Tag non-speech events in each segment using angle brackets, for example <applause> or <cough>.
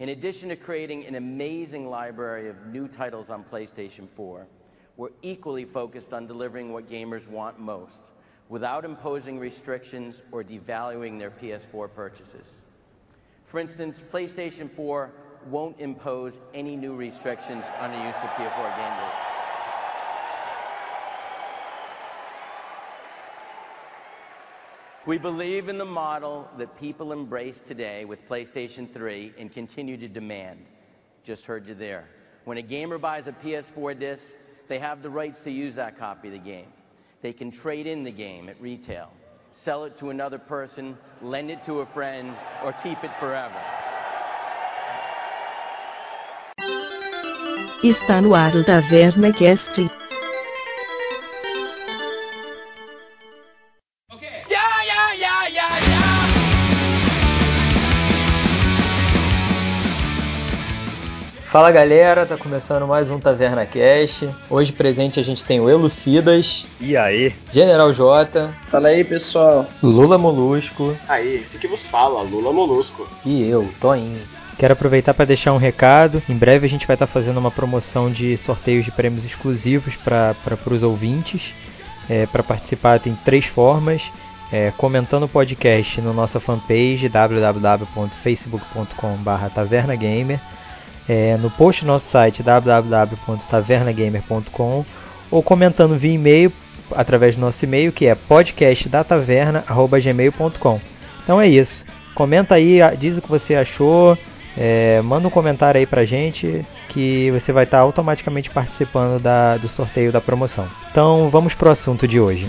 In addition to creating an amazing library of new titles on PlayStation 4, we're equally focused on delivering what gamers want most without imposing restrictions or devaluing their PS4 purchases. For instance, PlayStation 4 won't impose any new restrictions on the use of PS4 gamers. We believe in the model that people embrace today with PlayStation 3 and continue to demand. Just heard you there. When a gamer buys a PS4 disc, they have the rights to use that copy of the game. They can trade in the game at retail, sell it to another person, lend it to a friend, or keep it forever. Está no ar o. Fala galera, tá começando mais um Taverna Cast. Hoje presente a gente tem o Elucidas. E aí? General J. Fala aí pessoal. Lula Molusco. Aí, esse que vos fala, Lula Molusco. E eu, Toinho. Quero aproveitar para deixar um recado. Em breve a gente vai estar tá fazendo uma promoção de sorteios de prêmios exclusivos para os ouvintes. É, para participar tem três formas. É, comentando o podcast na nossa fanpage www.facebook.com/tavernagamer é, no post do nosso site www.tavernagamer.com ou comentando via e-mail através do nosso e-mail que é podcastdataverna@gmail.com. Então é isso. Comenta aí, diz o que você achou, é, manda um comentário aí pra gente que você vai estar automaticamente participando da, do sorteio da promoção. Então vamos pro assunto de hoje.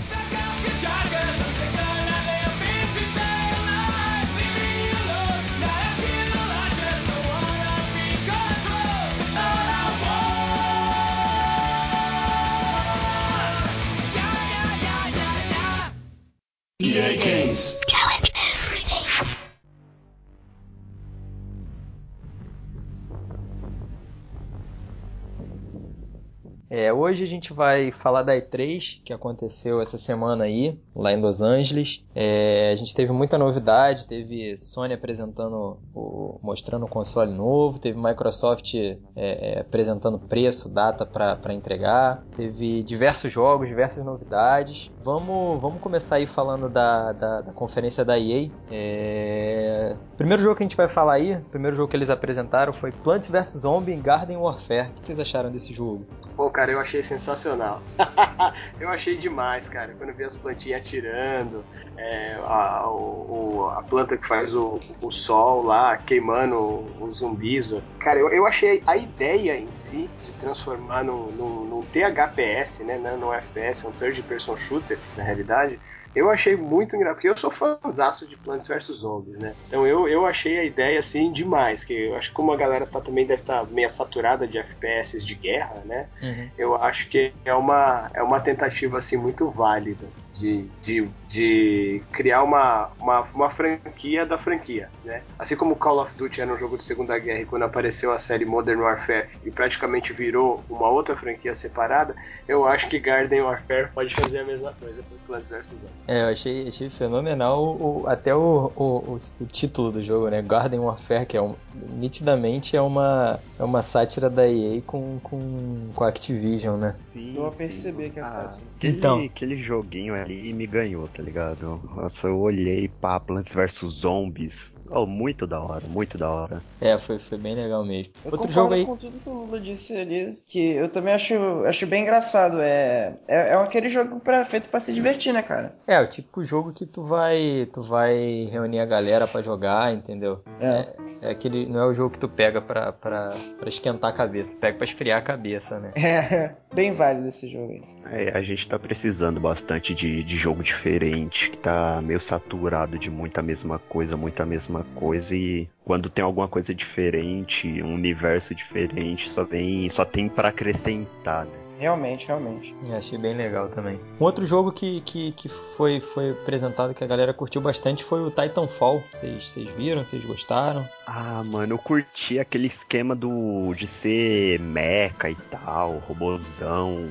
É, hoje a gente vai falar da E3 que aconteceu essa semana aí, lá em Los Angeles. É, a gente teve muita novidade, teve Sony apresentando, o, mostrando o console novo, teve Microsoft é, é apresentando preço, data para entregar, teve diversos jogos, diversas novidades. Vamos, vamos começar aí falando da, da, da conferência da EA. É... Primeiro jogo que a gente vai falar aí, primeiro jogo que eles apresentaram foi Plants vs Zombie Garden Warfare. O que vocês acharam desse jogo? Pô, cara, eu achei sensacional. <laughs> eu achei demais, cara. Quando eu vi as plantinhas atirando, é, a, o, a planta que faz o, o sol lá queimando os zumbis. Cara, eu, eu achei a ideia em si de transformar num, num, num THPS, né? Não FPS, um third person shooter na realidade, eu achei muito engraçado, porque eu sou fãzaço de Plants vs Zombies, né? Então eu, eu achei a ideia assim demais, que eu acho que como a galera tá, também deve estar tá meio saturada de FPS de guerra, né? Uhum. Eu acho que é uma, é uma tentativa assim muito válida de, de, de criar uma, uma, uma franquia da franquia, né? Assim como Call of Duty era um jogo de Segunda Guerra e quando apareceu a série Modern Warfare e praticamente virou uma outra franquia separada, eu acho que Garden Warfare pode fazer a mesma coisa com Plants vs Zombies. É, eu achei, achei fenomenal o, até o, o, o, título do jogo, né? Garden Warfare, que é um, nitidamente é uma, é uma sátira da EA com, com, com a Activision, né? Sim, eu vou perceber que é ah, sátira. Aquele, então, aquele joguinho ali me ganhou, tá ligado? Nossa, eu olhei pra Plants vs Zombies. Oh, muito da hora, muito da hora. É, foi, foi bem legal mesmo. Eu Outro jogo aí. com tudo que o Lula disse ali, que eu também acho, acho bem engraçado. É, é, é aquele jogo pra, feito pra se divertir, né, cara? É, é, o típico jogo que tu vai, tu vai reunir a galera para jogar, entendeu? É. é. é. aquele, não é o jogo que tu pega pra, pra, pra esquentar a cabeça, tu pega pra esfriar a cabeça, né? É, <laughs> bem válido esse jogo aí. É, a gente tá precisando bastante de, de jogo diferente, que tá meio saturado de muita mesma coisa, muita mesma coisa, e quando tem alguma coisa diferente, um universo diferente, só vem, só tem para acrescentar, né? Realmente, realmente. Eu achei bem legal também. Um outro jogo que, que, que foi, foi apresentado que a galera curtiu bastante foi o Titanfall. Vocês viram? Vocês gostaram? Ah, mano, eu curti aquele esquema do de ser mecha e tal, robozão.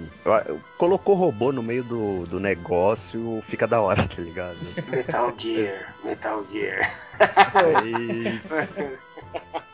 Colocou robô no meio do, do negócio, fica da hora, <laughs> tá ligado? Metal Gear, Metal Gear. É isso. <laughs>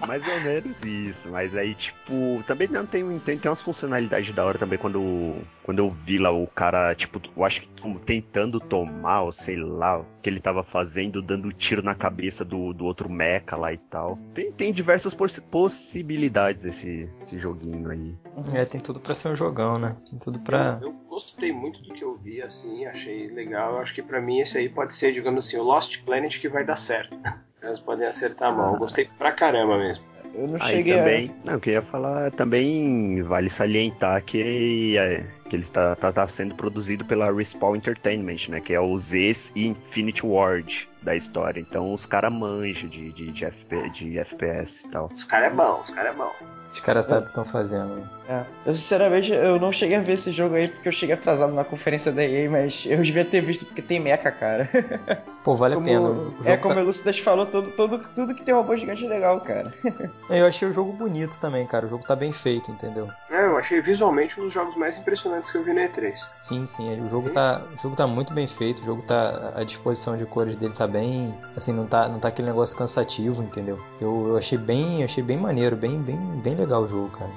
Mais ou menos isso, mas aí, tipo, também não tem, tem, tem umas funcionalidades da hora também quando, quando eu vi lá o cara, tipo, eu acho que tentando tomar, ou sei lá, o que ele tava fazendo, dando tiro na cabeça do, do outro mecha lá e tal. Tem, tem diversas poss possibilidades esse, esse joguinho aí. É, tem tudo pra ser um jogão, né? Tem tudo pra. Eu, eu gostei muito do que eu vi, assim, achei legal. Eu acho que para mim esse aí pode ser, digamos assim, o Lost Planet que vai dar certo. <laughs> Eles podem acertar a mão. Eu gostei pra caramba mesmo. Eu não Aí cheguei também, não, eu queria falar também, vale salientar que, é, que ele está tá, tá sendo produzido pela Respawn Entertainment, né, que é o Z's e Infinity Ward da história. Então os caras manjam de, de, de, FP, de FPS e tal. Os caras é bom, os caras é bom. Os caras sabem o que estão fazendo. né? a... é. Eu sinceramente eu não cheguei a ver esse jogo aí porque eu cheguei atrasado na conferência da EA, mas eu devia ter visto porque tem mecha, cara. <laughs> Pô, vale Como- a pena. É como tá- o Lucidas falou, todo, todo, tudo que tem robô gigante é legal, cara. <laughs> Eu achei o jogo bonito também, cara. O jogo tá bem feito, entendeu? É, eu achei visualmente um dos jogos mais impressionantes que eu vi no E3. Sim, sim. O jogo tá, o jogo tá muito bem feito. O jogo tá. A disposição de cores dele tá bem. Assim, não tá, não tá aquele negócio cansativo, entendeu? Eu, eu achei bem. Achei bem maneiro, bem, bem, bem legal o jogo, cara.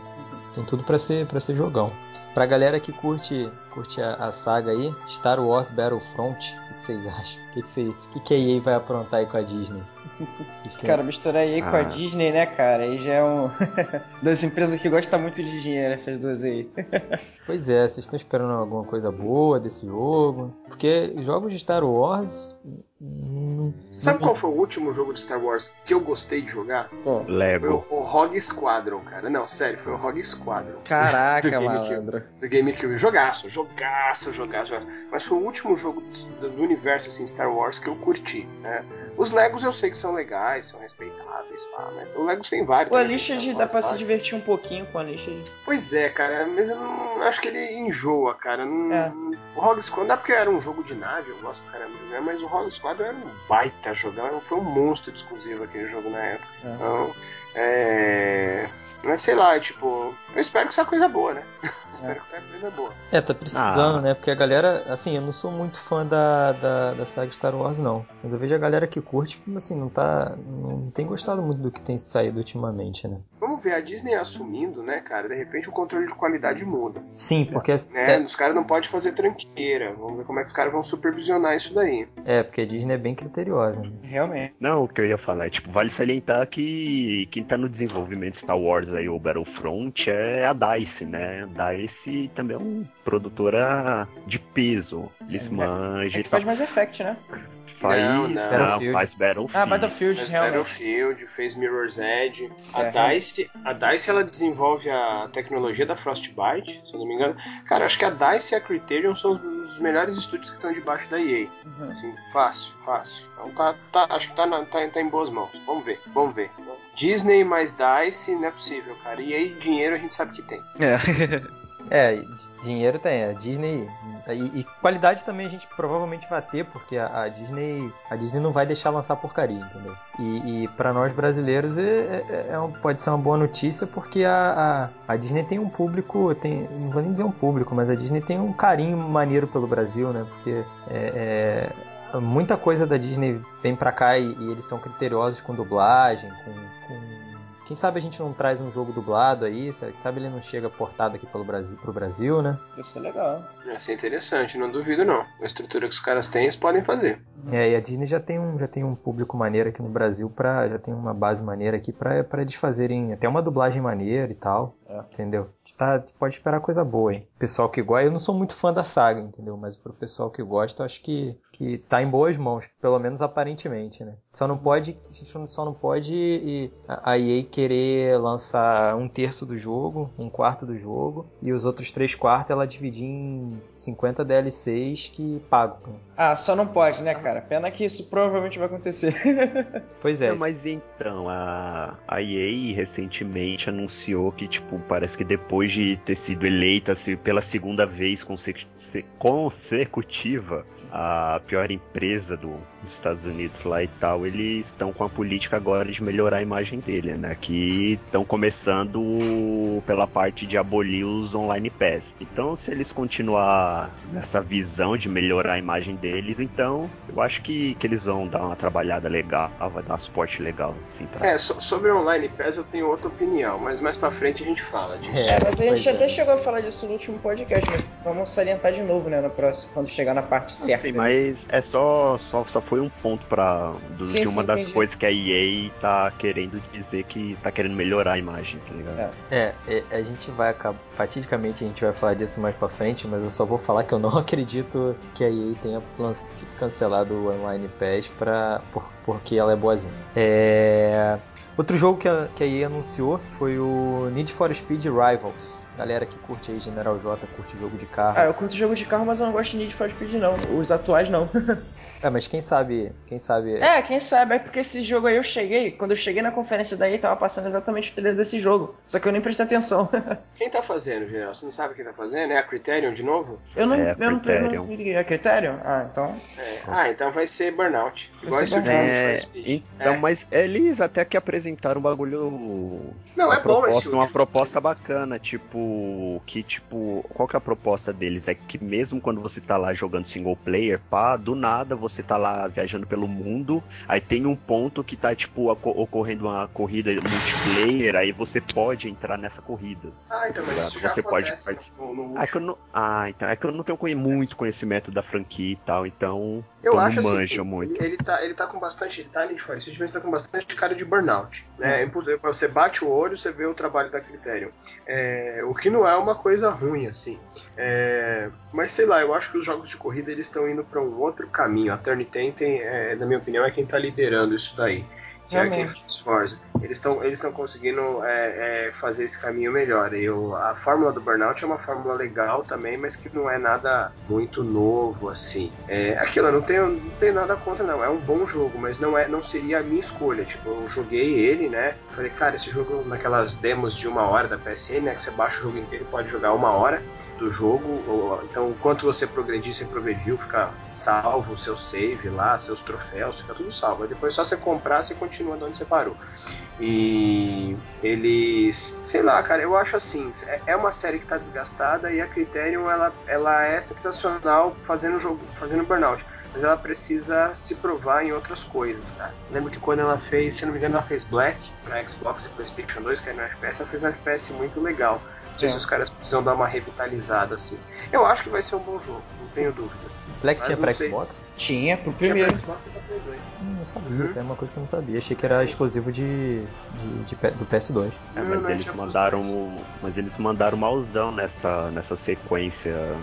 Tem tudo pra ser, pra ser jogão. Pra galera que curte, curte a, a saga aí, Star Wars Battlefront, o que, que vocês acham? O que, que, o que, que a EA vai aprontar aí com a Disney? <laughs> Cara, misturar EA com a Ah. Disney, né, cara? Aí já é um. <laughs> das empresas que gostam muito de dinheiro, essas duas aí. <laughs> Pois é, vocês estão esperando alguma coisa boa desse jogo? Porque jogos de Star Wars. Sabe qual foi o último jogo de Star Wars que eu gostei de jogar? Foi Lego. o, o Rogue Squadron, cara. Não, sério, foi o Rogue Squadron. Caraca, <laughs> Do GameCube. malandro. do GameCube. Jogaço, jogaço, jogaço, jogaço. Mas foi o último jogo do, do universo assim, Star Wars que eu curti. Né? Os Legos eu sei que são legais, são pá, mas o Legos tem vários. O né? Unleashed dá pra se divertir um pouquinho com o Unleashed. Pois é, cara, mas eu não acho que ele enjoa, cara. Não, É. O Rogue Squadron, não é porque era um jogo de nave, eu gosto do caramba de jogar, mas o Rogue Squadron era um baita jogar, foi um monstro de exclusivo aquele jogo na época. É. Então, é. Mas sei lá, tipo, eu espero que seja coisa boa, né? <laughs> espero que seja coisa boa. É, tá precisando, Ah. né? Porque a galera, assim, eu não sou muito fã da, da, da saga Star Wars, não. Mas eu vejo a galera que curte, assim, não tá. Não tem gostado muito do que tem saído ultimamente, né? Vamos ver, a Disney assumindo, né, cara? De repente o controle de qualidade muda. Sim, porque. Né? É, Os caras não podem fazer tranqueira. Vamos ver como é que os caras vão supervisionar isso daí. é, porque a Disney é bem criteriosa, né? Realmente. Não, o que eu ia falar é, tipo, vale salientar que quem tá no desenvolvimento de Star Wars aí, o Battlefront, é a DICE, né? A DICE também é uma produtora de peso. Eles Sim, manjam É e que faz mais Effect, né? Faz, Não, não. Battlefield. faz Battlefield. Ah, Battlefield, Fez realmente. Battlefield, fez Mirror's Edge. A É, DICE, a DICE ela desenvolve a tecnologia da Frostbite, se eu não me engano. Cara, acho que a DICE e a Criterion são os os melhores estúdios que estão debaixo da EA. Uhum. Assim, fácil, fácil. Então tá, tá- acho que tá, na- tá, tá em boas mãos. Vamos ver, vamos ver. Disney mais DICE, não é possível, cara. E aí dinheiro a gente sabe que tem. É, <laughs> di- dinheiro tem, a Disney. E, e qualidade também a gente provavelmente vai ter, porque a, a Disney. A Disney não vai deixar lançar porcaria, entendeu? E, e para nós brasileiros é, é- é um- pode ser uma boa notícia, porque a, a, a Disney tem um público. Tem, não vou nem dizer um público, mas a Disney tem um carinho maneiro pelo Brasil, né? Porque é, é, muita coisa da Disney vem pra cá e, e eles são criteriosos com dublagem, com. com- Quem sabe a gente não traz um jogo dublado aí, quem sabe ele não chega portado aqui pelo Brasil, pro Brasil, né? Isso é legal. Vai ser interessante, não duvido não. A estrutura que os caras têm, eles podem fazer. É, e a Disney já tem um, já tem um público maneiro aqui no Brasil, pra, já tem uma base maneira aqui pra, pra eles fazerem até uma dublagem maneira e tal. É. Entendeu? Tá, pode esperar coisa boa, hein? Pessoal que gosta, eu não sou muito fã da saga, entendeu? Mas pro pessoal que gosta, eu acho que, que tá em boas mãos, pelo menos aparentemente, né? Só não pode, a gente só não pode e, a a EA querer lançar um terço do jogo, um quarto do jogo, e os outros três quartos ela dividir em 50 DLCs que pagam. Ah, só não pode, né, cara? Pena que isso provavelmente vai acontecer. <laughs> Pois é. Não, mas então, a, a EA recentemente anunciou que, tipo, parece que depois de ter sido eleita pela segunda vez conse- se- consecutiva a pior empresa do, nos Estados Unidos lá e tal, eles estão com a política agora de melhorar a imagem dele, né? Que estão começando pela parte de abolir os online pass. Então, se eles continuar nessa visão de melhorar a imagem deles, então eu acho que, que eles vão dar uma trabalhada legal, vai dar um suporte legal, assim, pra... É, so, sobre online pass eu tenho outra opinião, mas mais pra frente a gente fala disso. É, mas a gente pois é. até chegou a falar disso no último podcast, mas vamos salientar de novo, né, no próximo, quando chegar na parte certa. Sim, mas é só, só, só foi um ponto para Sim, de uma sim, das entendi. coisas que a EA tá querendo dizer que tá querendo melhorar a imagem, tá ligado? É. É, é, a gente vai acabar. Fatidicamente a gente vai falar disso mais pra frente, mas eu só vou falar que eu não <laughs> acredito que a EA tenha cancelado o Online Pass pra, por- porque ela é boazinha. É. Outro jogo que a, que a EA anunciou foi o Need for Speed Rivals. Galera que curte aí General J, curte jogo de carro. Ah, eu curto jogo de carro, mas eu não gosto de Need for Speed, não. Os atuais, não. <laughs> É, mas quem sabe. Quem sabe. É, quem sabe, é porque esse jogo aí eu cheguei, quando eu cheguei na conferência daí, tava passando exatamente o trailer desse jogo. Só que eu nem prestei atenção. <laughs> Quem tá fazendo, geral? Você não sabe quem tá fazendo? É a Criterion de novo? Eu não, É, eu não, eu não. É Criterion? Ah, então. É. Ah, então vai ser Burnout. Igual Vai ser Burnout. Need É, for Speed. então, É. mas eles até que apresentaram um bagulho. Não, uma é bom proposta, uma último. proposta bacana, tipo, que tipo, qual que é a proposta deles? É que mesmo quando você tá lá jogando single player, pá, do nada você tá lá viajando pelo mundo, aí tem um ponto que tá tipo oco- ocorrendo uma corrida multiplayer, aí você pode entrar nessa corrida. Ah, então, mas isso já Você pode no, no Ah, é que eu último. não, ah, então é que eu não tenho muito conhecimento da franquia e tal, então Eu acho não assim, manjo ele, muito. ele tá, ele tá com bastante, ele tá Need for Speed, mas tá com bastante cara de burnout. Né? Impossível, Você bate o olho, você vê o trabalho da Criterion. É, o que não é uma coisa ruim, assim. É, mas sei lá, eu acho que os jogos de corrida eles estão indo para um outro caminho. A Turn 10 tem, é, na minha opinião, é quem tá liderando isso daí. Realmente. Eles estão eles conseguindo é, é, fazer esse caminho melhor. Eu, a fórmula do Burnout é uma fórmula legal também, mas que não é nada muito novo assim. É, aquilo, eu não tenho, não tenho nada contra, não. É um bom jogo, mas não, é, não seria a minha escolha. Tipo, eu joguei ele, né? Falei, cara, esse jogo naquelas demos de uma hora da PSN, né? Que você baixa o jogo inteiro e pode jogar uma hora do jogo. ou- então, enquanto você progredir, você progrediu, fica salvo o seu save lá, seus troféus, fica tudo salvo. Aí depois é só você comprar, você continua de onde você parou. E eles, sei lá, cara, eu acho assim, é- é uma série que tá desgastada e a Criterion ela, ela é sensacional fazendo jogo, fazendo burnout. Mas ela precisa se provar em outras coisas, cara. Lembro que quando ela fez, se não me engano, ela fez Black pra Xbox e Playstation 2, que era no FPS, ela fez um FPS muito legal. Não sei É. se os caras precisam dar uma revitalizada assim. Eu acho que vai ser um bom jogo, não tenho dúvidas. Black Mas tinha pra Xbox? se- Tinha pro Tinha primeiro. pra Xbox e pra Play 2. Hum, não sabia, Uhum. tem uma coisa que eu não sabia. Achei que era exclusivo de, de, de do PS2. É, Não, mas não, eles tinha mandaram, o- mas eles mandaram malzão nessa nessa sequência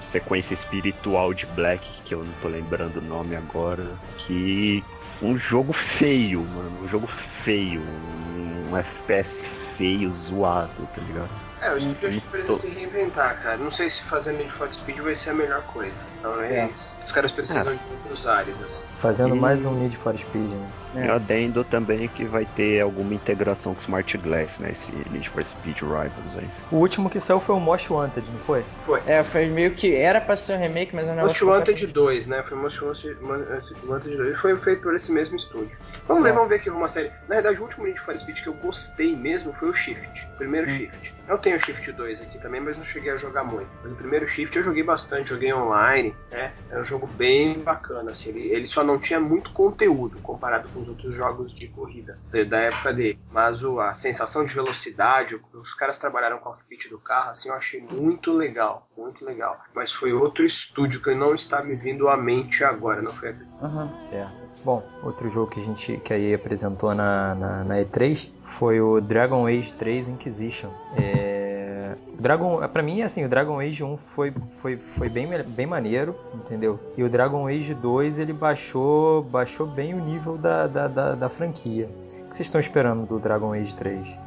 sequência espiritual de Black que eu não tô lembrando o nome agora, que um jogo feio, mano, um jogo feio, um FPS feio, zoado, tá ligado? É, o estúdio acho que precisa Tô- se reinventar, cara. Não sei se fazendo Need for Speed vai ser a melhor coisa. Então é, É. isso. Os caras precisam É. de outros áreas, assim. Fazendo E- mais um Need for Speed, né? É. E adendo também que vai ter alguma integração com Smart Glass, né? Esse Need for Speed Rivals aí. O último que saiu foi o Most Wanted, não foi? É, foi meio que era pra ser um remake, mas é um Most negócio Wanted 2, né? Foi Most Wanted Most Wanted 2. Foi feito por esse mesmo estúdio. Vamos ver, É. vamos ver aqui uma série. Na verdade, o último Need for Speed que eu gostei mesmo foi o Shift. O primeiro Hum. Shift. Eu tenho o Shift 2 aqui também, mas não cheguei a jogar muito. Mas o primeiro Shift eu joguei bastante, joguei online, né? Era um jogo bem bacana, assim. Ele, ele só não tinha muito conteúdo comparado com os outros jogos de corrida da- época dele. Mas o, a sensação de velocidade, os caras trabalharam com o cockpit do carro, assim, eu achei muito legal, muito legal. Mas foi outro estúdio que não está me vindo à mente agora, não foi. Aham. Certo. Bom, outro jogo que a gente que a EA apresentou na, na, na E3 foi o Dragon Age 3 Inquisition. É... o Dragon, pra mim, assim, o Dragon Age 1 foi, foi, foi bem, bem maneiro, entendeu? E o Dragon Age 2 ele baixou, baixou bem o nível da, da, da, da franquia. O que vocês estão esperando do Dragon Age 3?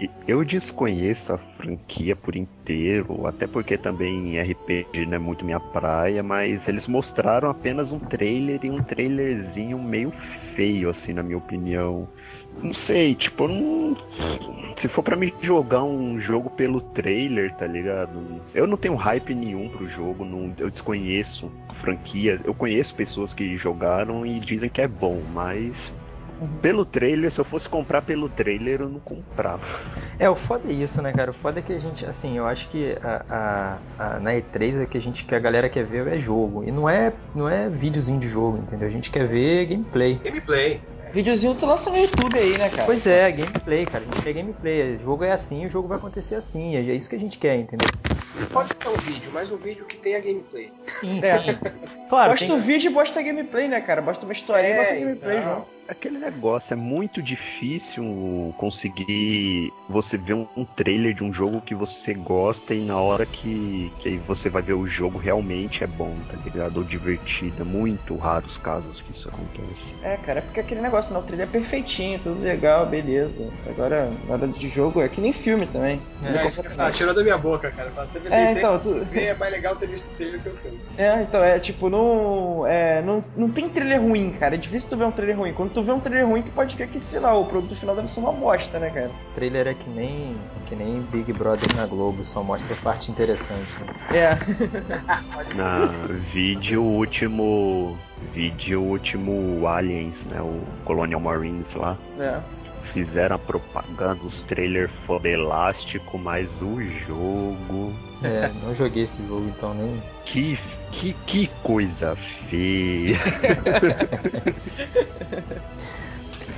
E Eu desconheço a franquia por inteiro, até porque também RPG não é muito minha praia, mas eles mostraram apenas um trailer e um trailerzinho meio feio, assim, na minha opinião. Não sei, tipo, não. se for para me jogar um jogo pelo trailer, tá ligado? Eu não tenho hype nenhum pro jogo, não, eu desconheço a franquia. Eu conheço pessoas que jogaram e dizem que é bom, mas pelo trailer, se eu fosse comprar pelo trailer, eu não comprava. É, o foda é isso, né, cara? O foda é que a gente, assim, eu acho que a, a, a, na E3 é que a gente que a galera quer ver é jogo. E não é, não é videozinho de jogo, entendeu? A gente quer ver gameplay. Gameplay. Videozinho tu lança no YouTube aí, né, cara? Pois é, gameplay, cara. A gente quer gameplay. O jogo é assim, o jogo vai acontecer assim. É isso que a gente quer, entendeu? Pode ser um vídeo, mas um vídeo que tenha gameplay. Sim, É. sim. Claro, Bosta tem- o vídeo e bosta gameplay, né, cara? Bosta uma historinha e É, bota gameplay então. junto. Aquele negócio, é muito difícil conseguir você ver um, um trailer de um jogo que você gosta e na hora que, que você vai ver o jogo realmente é bom, tá ligado? Ou divertido. É muito raro os casos que isso acontece. É, cara, é porque aquele negócio, não, o trailer é perfeitinho, tudo legal, beleza. Agora, na hora de jogo, é que nem filme também. É. Falar, tirou da minha boca, cara. Você vê, É, então, tu- ver, é mais legal ter visto o trailer que o filme. É, então, é tipo, não, é, não, não tem trailer ruim, cara. É difícil tu ver um trailer ruim. Quando tu vê um trailer ruim, tu pode ver que, sei lá, o produto final deve ser uma bosta, né, cara? O trailer é que nem, que nem Big Brother na Globo, só mostra a parte interessante. Né? É. <laughs> Na vídeo último. Vídeo último Aliens, né? O Colonial Marines lá. É. Fizeram a propaganda, os trailers foda elástico, mas o jogo. É, não joguei esse jogo, então nem. Que, que, que coisa feia. <laughs>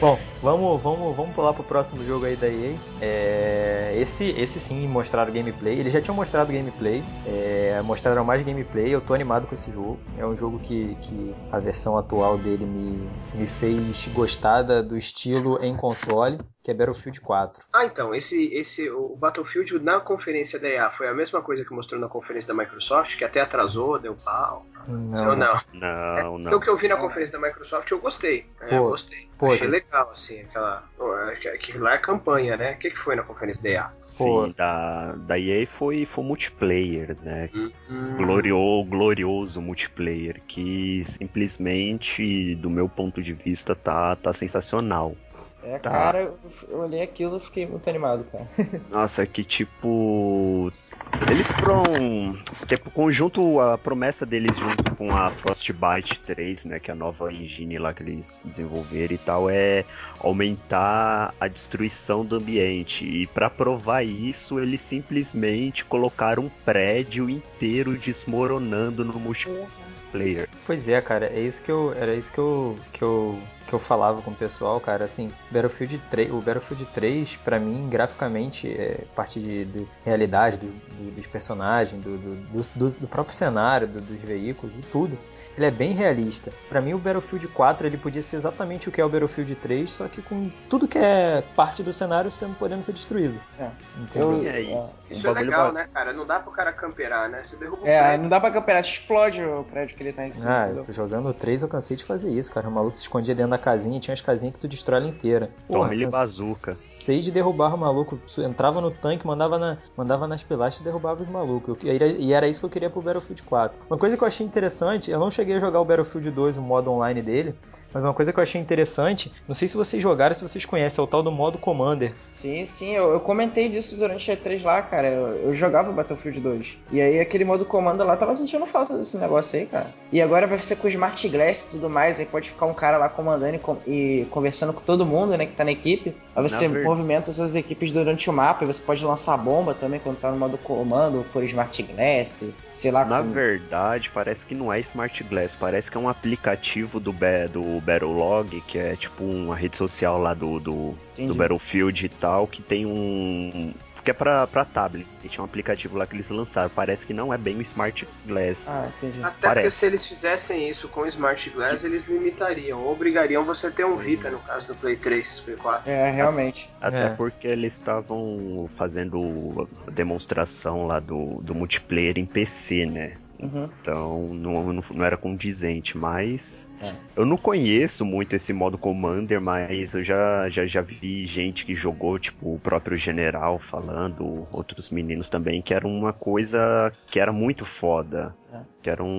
Bom, vamos, vamos, vamos pular pro próximo jogo aí da EA. É, esse, esse sim mostraram gameplay. Eles já tinham mostrado gameplay. é, mostraram mais gameplay. Eu tô animado com esse jogo. É um jogo que, que a versão atual dele me, me fez gostar do estilo em console, que é Battlefield 4. Ah, então, esse, esse, o Battlefield na conferência da EA foi a mesma coisa que mostrou na conferência da Microsoft, que até atrasou, deu pau. Não, Ou não? Não, Então, não. o que eu vi na conferência da Microsoft, eu gostei. É, Pô, eu gostei. pô, Achei legal, assim, aquela. que- Que lá é campanha, né? O que, que foi na conferência da EA? Pô. Sim, da, da EA foi, foi multiplayer, né? Hum, Glorio, glorioso multiplayer que simplesmente, do meu ponto de vista, tá, tá sensacional. É, Tá. cara, eu- eu olhei aquilo e fiquei muito animado, cara. <laughs> Nossa, que tipo. Eles foram. Tipo, conjunto, a promessa deles junto com a Frostbite 3, né? Que é a nova engine lá que eles desenvolveram e tal, é aumentar a destruição do ambiente. E pra provar isso, eles simplesmente colocaram um prédio inteiro desmoronando no multiplayer. Pois é, cara, é isso que eu, era isso que eu, que eu, que eu falava com o pessoal, cara, assim, Battlefield 3, o Battlefield 3, pra mim, graficamente, é parte de, de realidade dos, do- dos personagens, do, do, do- do próprio cenário, do- dos veículos, de tudo, ele é bem realista. Pra mim, o Battlefield 4, ele podia ser exatamente o que é o Battlefield 3, só que com tudo que é parte do cenário sendo podendo ser destruído. É. Entendeu? E aí? Isso Um é legal, ba- né, cara? Não dá pro cara camperar, né? Você derruba o É, prédio. não dá pra campeonato, explode o prédio que ele tá em cima. Ah, jogando o 3 eu cansei de fazer isso, cara. O maluco se escondia dentro da casinha tinha as casinhas que tu destrói ela inteira. Tome-lhe cansei bazuca. de derrubar o maluco. Tu Entrava no tanque, mandava, na, mandava nas pilastras e derrubava os malucos. E era, e era isso que eu queria pro Battlefield 4. Uma coisa que eu achei interessante, eu não cheguei a jogar o Battlefield 2, o modo online dele, mas uma coisa que eu achei interessante, não sei se vocês jogaram, se vocês conhecem, é o tal do modo Commander. Sim, sim, eu, eu comentei disso durante a E3 lá, cara. Eu, eu jogava Battlefield 2. E aí aquele modo comando lá tava sentindo falta desse negócio aí, cara. E agora vai ser com o Smart Glass e tudo mais. Aí pode ficar um cara lá comandando e, com- e conversando com todo mundo, né, que tá na equipe. Aí você ver- movimenta suas equipes durante o mapa e você pode lançar bomba também quando tá no modo comando por Smart Glass, sei lá. Na com- verdade, parece que não é Smart Glass, parece que é um aplicativo do, do Battlelog, que é tipo uma rede social lá do, do, Entendi. do Battlefield e tal, que tem um. Que é pra, pra tablet. Tinha um aplicativo lá que eles lançaram. Parece que não é bem o Smart Glass. Ah, entendi. Até porque Parece. se eles fizessem isso com o Smart Glass, eles limitariam, ou obrigariam você a ter um. Vita, no caso do Play 3, Play 4. É, realmente. Até É. porque eles estavam fazendo a demonstração lá do, do multiplayer em PC, né? Uhum. Então não, não, não era condizente, mas É. eu não conheço muito esse modo Commander, mas eu já, já, já vi gente que jogou, tipo o próprio General falando, outros meninos também, que era uma coisa que era muito foda. É. Que era um.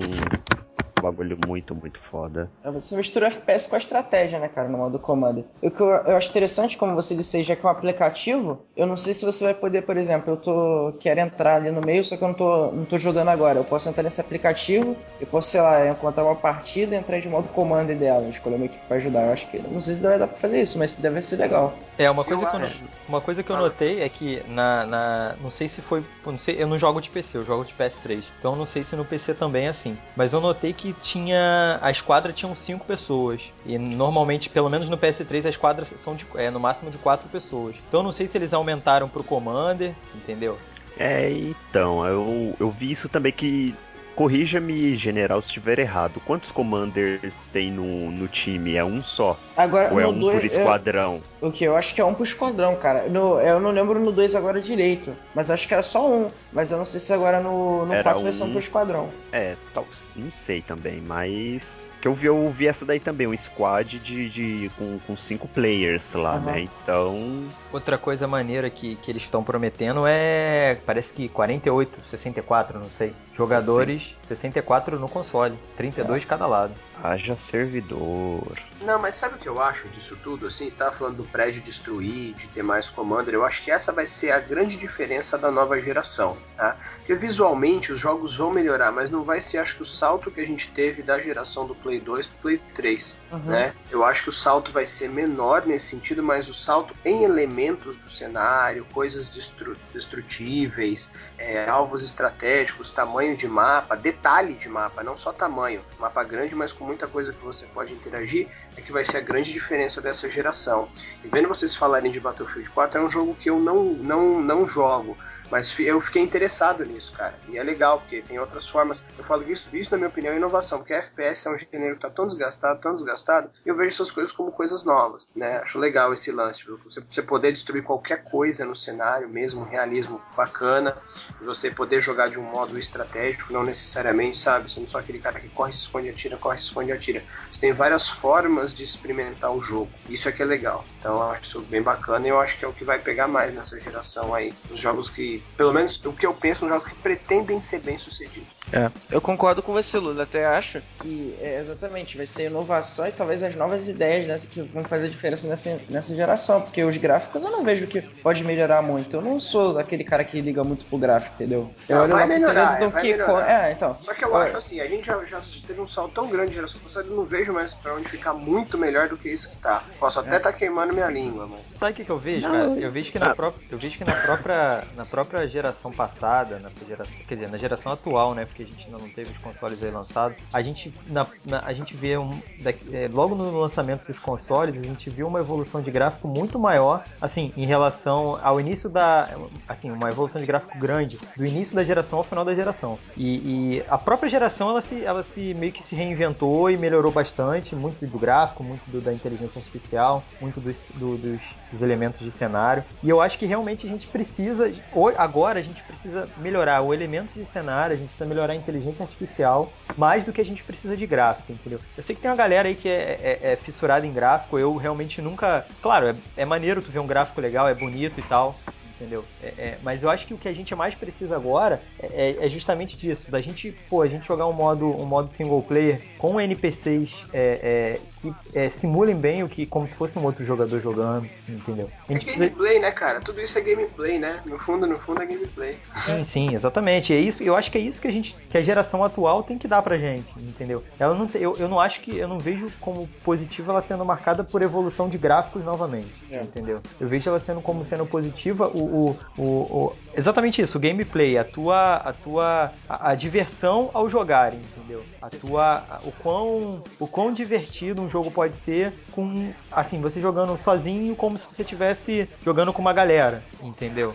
Um bagulho muito, muito foda. Você mistura FPS com a estratégia, né, cara, no modo Commander. O que eu, eu acho interessante, como você disse, já que é um aplicativo, eu não sei se você vai poder, por exemplo, eu tô quero entrar ali no meio, só que eu não tô, não tô jogando agora. Eu posso entrar nesse aplicativo, eu posso, sei lá, encontrar uma partida e entrar de modo Commander dela, escolher uma equipe pra ajudar. Eu acho que, não sei se vai dar pra fazer isso, mas deve ser legal. É, uma coisa, Eu que eu, acho. Uma coisa que eu notei é que na, na. Não sei se foi. eu Não sei, eu não jogo de PC, eu jogo de PS3. Então eu não sei se no PC também é assim. Mas eu notei que tinha. A esquadra tinham cinco pessoas. E normalmente, pelo menos no PS3, as quadras são de, é, no máximo de quatro pessoas. Então eu não sei se eles aumentaram pro Commander, entendeu? É, então, eu, eu vi isso também que. Corrija-me, general, se estiver errado. Quantos commanders tem no, no time? É um só? Agora, Ou é um dois- por esquadrão? eu- o que? Eu acho que é um pro esquadrão, cara. No, eu não lembro no 2 agora direito, mas acho que era só um. Mas eu não sei se agora no, no Era 4 vai ser um pro esquadrão. É, tal, não sei também, mas. Que eu vi, eu vi essa daí também, um squad de, de com, com cinco players lá, Aham. né? Então. Outra coisa maneira que, que eles estão prometendo é. Parece que 48, 64, não sei. Jogadores, 64 no console, 32 de cada lado. Haja servidor. Não, mas sabe o que eu acho disso tudo? Assim, você tava falando do prédio destruir, de ter mais Commander. Eu acho que essa vai ser a grande diferença da nova geração, tá? Porque visualmente os jogos vão melhorar, mas não vai ser, acho que o salto que a gente teve da geração do Play 2 pro Play 3, né? Eu acho que o salto vai ser menor nesse sentido, mas o salto em elementos do cenário, coisas destru destrutíveis, é, alvos estratégicos, tamanho de mapa, detalhe de mapa, não só tamanho. Mapa grande, mas com muita coisa que você pode interagir, é que vai ser a grande diferença dessa geração. E vendo vocês falarem de Battlefield 4, é um jogo que eu não, não, não jogo. Mas eu fiquei interessado nisso, cara. E é legal, porque tem outras formas. Eu falo isso, isso na minha opinião, é inovação. Porque FPS é um gênero que tá tão desgastado, tão desgastado, e eu vejo essas coisas como coisas novas, né? Acho legal esse lance. Tipo, você, você poder destruir qualquer coisa no cenário, mesmo um realismo bacana, você poder jogar de um modo estratégico, não necessariamente, sabe? Sendo só aquele cara que corre, se esconde atira, corre, se esconde atira. Você tem várias formas de experimentar o jogo. Isso é que é legal. Então eu acho isso bem bacana e eu acho que é o que vai pegar mais nessa geração aí. Os jogos que, pelo menos o que eu penso, os jogos que pretendem ser bem sucedidos. É. Eu concordo com você, Lula. Até acho que é, exatamente vai ser inovação e talvez as novas ideias nessa que vão fazer diferença nessa, nessa geração. Porque os gráficos eu não vejo que pode melhorar muito. Eu não sou aquele cara que liga muito pro gráfico, entendeu? Eu Não, olho vai lá melhorar, trailer do vai Kong. melhorar. É, então. Só que eu Olha, acho assim, a gente já, já teve um salto tão grande na geração passada, eu não vejo mais pra onde ficar muito melhor do que isso que tá. Posso até tá queimando minha língua, mas. Sabe o que, que eu vejo, cara? Eu vejo que na própria, eu vejo que na própria, na própria geração passada, na geração, quer dizer, na geração atual, né? Porque a gente ainda não teve os consoles aí lançados. A gente, na, na- a gente vê um, da- é, logo no lançamento dos consoles, a gente viu uma evolução de gráfico muito maior, assim, em relação ao início da, assim, uma evolução de gráfico grande do início da geração ao final da geração. E, e a própria geração, ela se, ela se meio que se reinventou e melhorou bastante, muito do gráfico, muito do- da inteligência artificial, muito dos, do- dos, dos elementos de cenário. E eu acho que realmente a gente precisa, agora a gente precisa melhorar o elemento de cenário, a gente precisa melhorar a inteligência artificial, mais do que a gente precisa de gráfico, entendeu? Eu sei que tem uma galera aí que é, é- é fissurada em gráfico, eu realmente nunca. Claro, é, é maneiro tu ver um gráfico legal, é bonito e tal. Entendeu? É- é, mas eu acho que o que a gente mais precisa agora é, é justamente disso, da gente, pô, a gente jogar um modo, um modo single player com NPCs é, é, que é, simulem bem o que, como se fosse um outro jogador jogando, entendeu? A É gente precisa, gameplay, né, cara? Tudo isso é gameplay, né? No fundo, no fundo é gameplay. Sim, sim, exatamente. É isso, eu acho que é isso que a gente, que a geração atual tem que dar pra gente, entendeu? Ela não tem- eu, eu não acho que eu não vejo como positivo ela sendo marcada por evolução de gráficos novamente, É. entendeu? Eu vejo ela sendo como sendo positiva o, o, o, o- exatamente isso, o gameplay, a tua a tua a, a diversão ao jogar, entendeu? A tua a- o quão o quão divertido um jogo pode ser com assim, você jogando sozinho como se você estivesse jogando com uma galera, entendeu?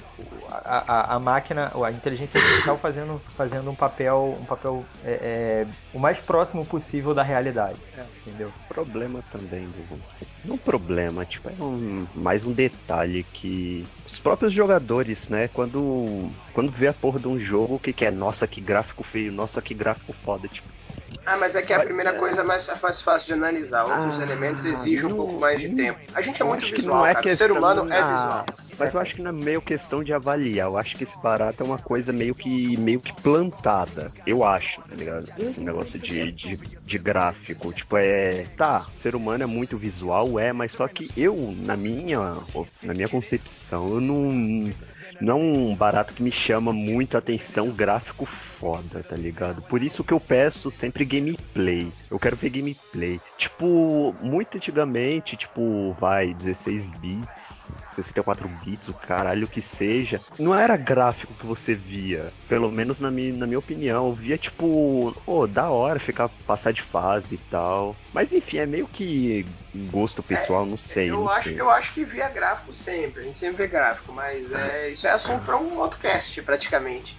a, a, a máquina, a inteligência artificial fazendo, fazendo um papel, um papel é, é, o mais próximo possível da realidade, entendeu? Problema também do. Não problema, tipo, é um, mais um detalhe que os próprios jogadores, né, quando quando vê a porra de um jogo, o que que é? Nossa, que gráfico feio, nossa, que gráfico foda, tipo. Ah, mas é que é a primeira coisa mais, mais fácil de analisar. Outros Ah, elementos exigem um não- pouco mais de não- tempo. A gente é muito visual, não é cara. O ser humano é Ah, visual. Mas eu acho que não é meio questão de avaliar. Eu acho que esse barato é uma coisa meio que meio que plantada. Eu acho, tá ligado? Um negócio de, de, de gráfico. Tipo, é. Tá, o ser humano é muito visual, é, mas só que eu, na minha, na minha concepção, eu não. Não é um barato que me chama muito atenção gráfico foda, tá ligado? Por isso que eu peço sempre gameplay. Eu quero ver gameplay. Tipo, muito antigamente, tipo, vai, 16 bits, 64 bits, o caralho que seja. Não era gráfico que você via. Pelo menos na minha, na minha opinião. Eu via, tipo, ô, da hora ficar passar de fase e tal. Mas enfim, é meio que gosto pessoal, não sei, eu, não acho, sei. eu acho que via gráfico sempre, a gente sempre vê gráfico, mas é, isso é assunto pra um outro cast, praticamente.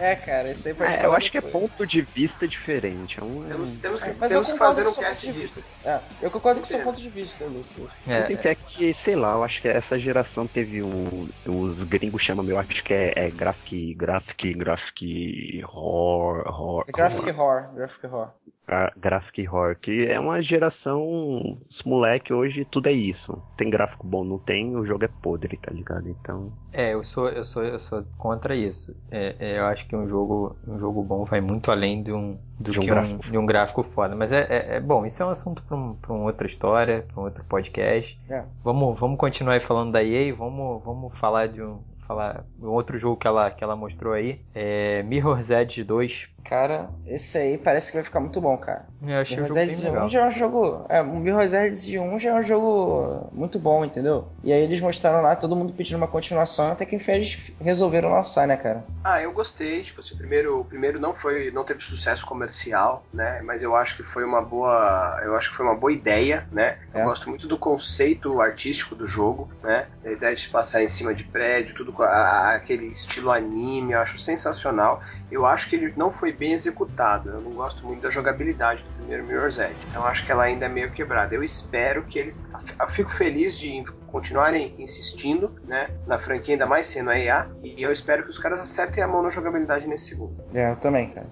É, cara, isso aí <laughs> pode É, eu acho que é ponto de vista diferente. É um, Temos, temos, É, mas temos eu que concordo fazer um cast disso. É, eu concordo com o seu ponto de vista, Lúcio. É, Mas enfim, é que, sei lá, eu acho que essa geração teve um. Os gringos chamam, eu acho que é, é graphic, graphic, graphic horror, horror, É Graphic Horror, Graphic Horror. Gra- graphic horror, que é uma geração. Os moleque hoje tudo é isso. Tem gráfico bom, não tem, o jogo é podre, tá ligado? Então. É, eu sou, eu sou, eu sou contra isso. É, é, eu acho que um jogo, um jogo bom vai muito além de um, do De um que gráfico. um, de um gráfico foda. Mas é, é, é bom, isso é um assunto para um, pra uma outra história, para um outro podcast. É. Vamos, vamos continuar aí falando da EA, vamos, vamos falar de um, falar um outro jogo que ela, que ela mostrou aí. É Mirror's Edge 2. Cara, esse aí parece que vai ficar muito bom, cara. Eu achei Mirror's Edge legal. 1 já é um jogo. É, o Mirror's Edge 1 já é um jogo muito bom, entendeu? E aí eles mostraram lá, todo mundo pedindo uma continuação, até que enfim eles resolveram lançar, né, cara? Ah, eu gostei, tipo assim, o primeiro, o primeiro não foi, não teve sucesso comercial, né? Mas eu acho que foi uma boa, eu acho que foi uma boa ideia, né? Eu É. gosto muito do conceito artístico do jogo, né? A ideia de passar em cima de prédio, tudo com a- a- aquele estilo anime, eu acho sensacional. Eu acho que ele não foi bem executado. Eu não gosto muito da jogabilidade do primeiro Mirror's Edge. Então eu acho que ela ainda é meio quebrada. Eu espero que eles. Eu fico feliz de continuarem insistindo, né? Na franquia, ainda mais sendo a EA. E eu espero que os caras acertem a mão na jogabilidade nesse segundo. É, eu também, cara.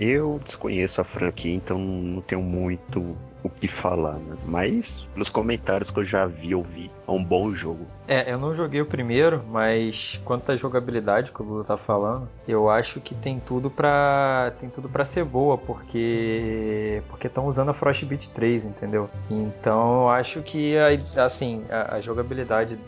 Eu desconheço a franquia, então não tenho muito o que falar, né? Mas nos comentários que eu já vi, ouvi, é um bom jogo. É, eu não joguei o primeiro, mas quanto à jogabilidade que o Lula tá falando, eu acho que tem tudo pra tem tudo para ser boa, porque porque estão usando a Frostbite 3, entendeu? Então eu acho que a, assim, a, a jogabilidade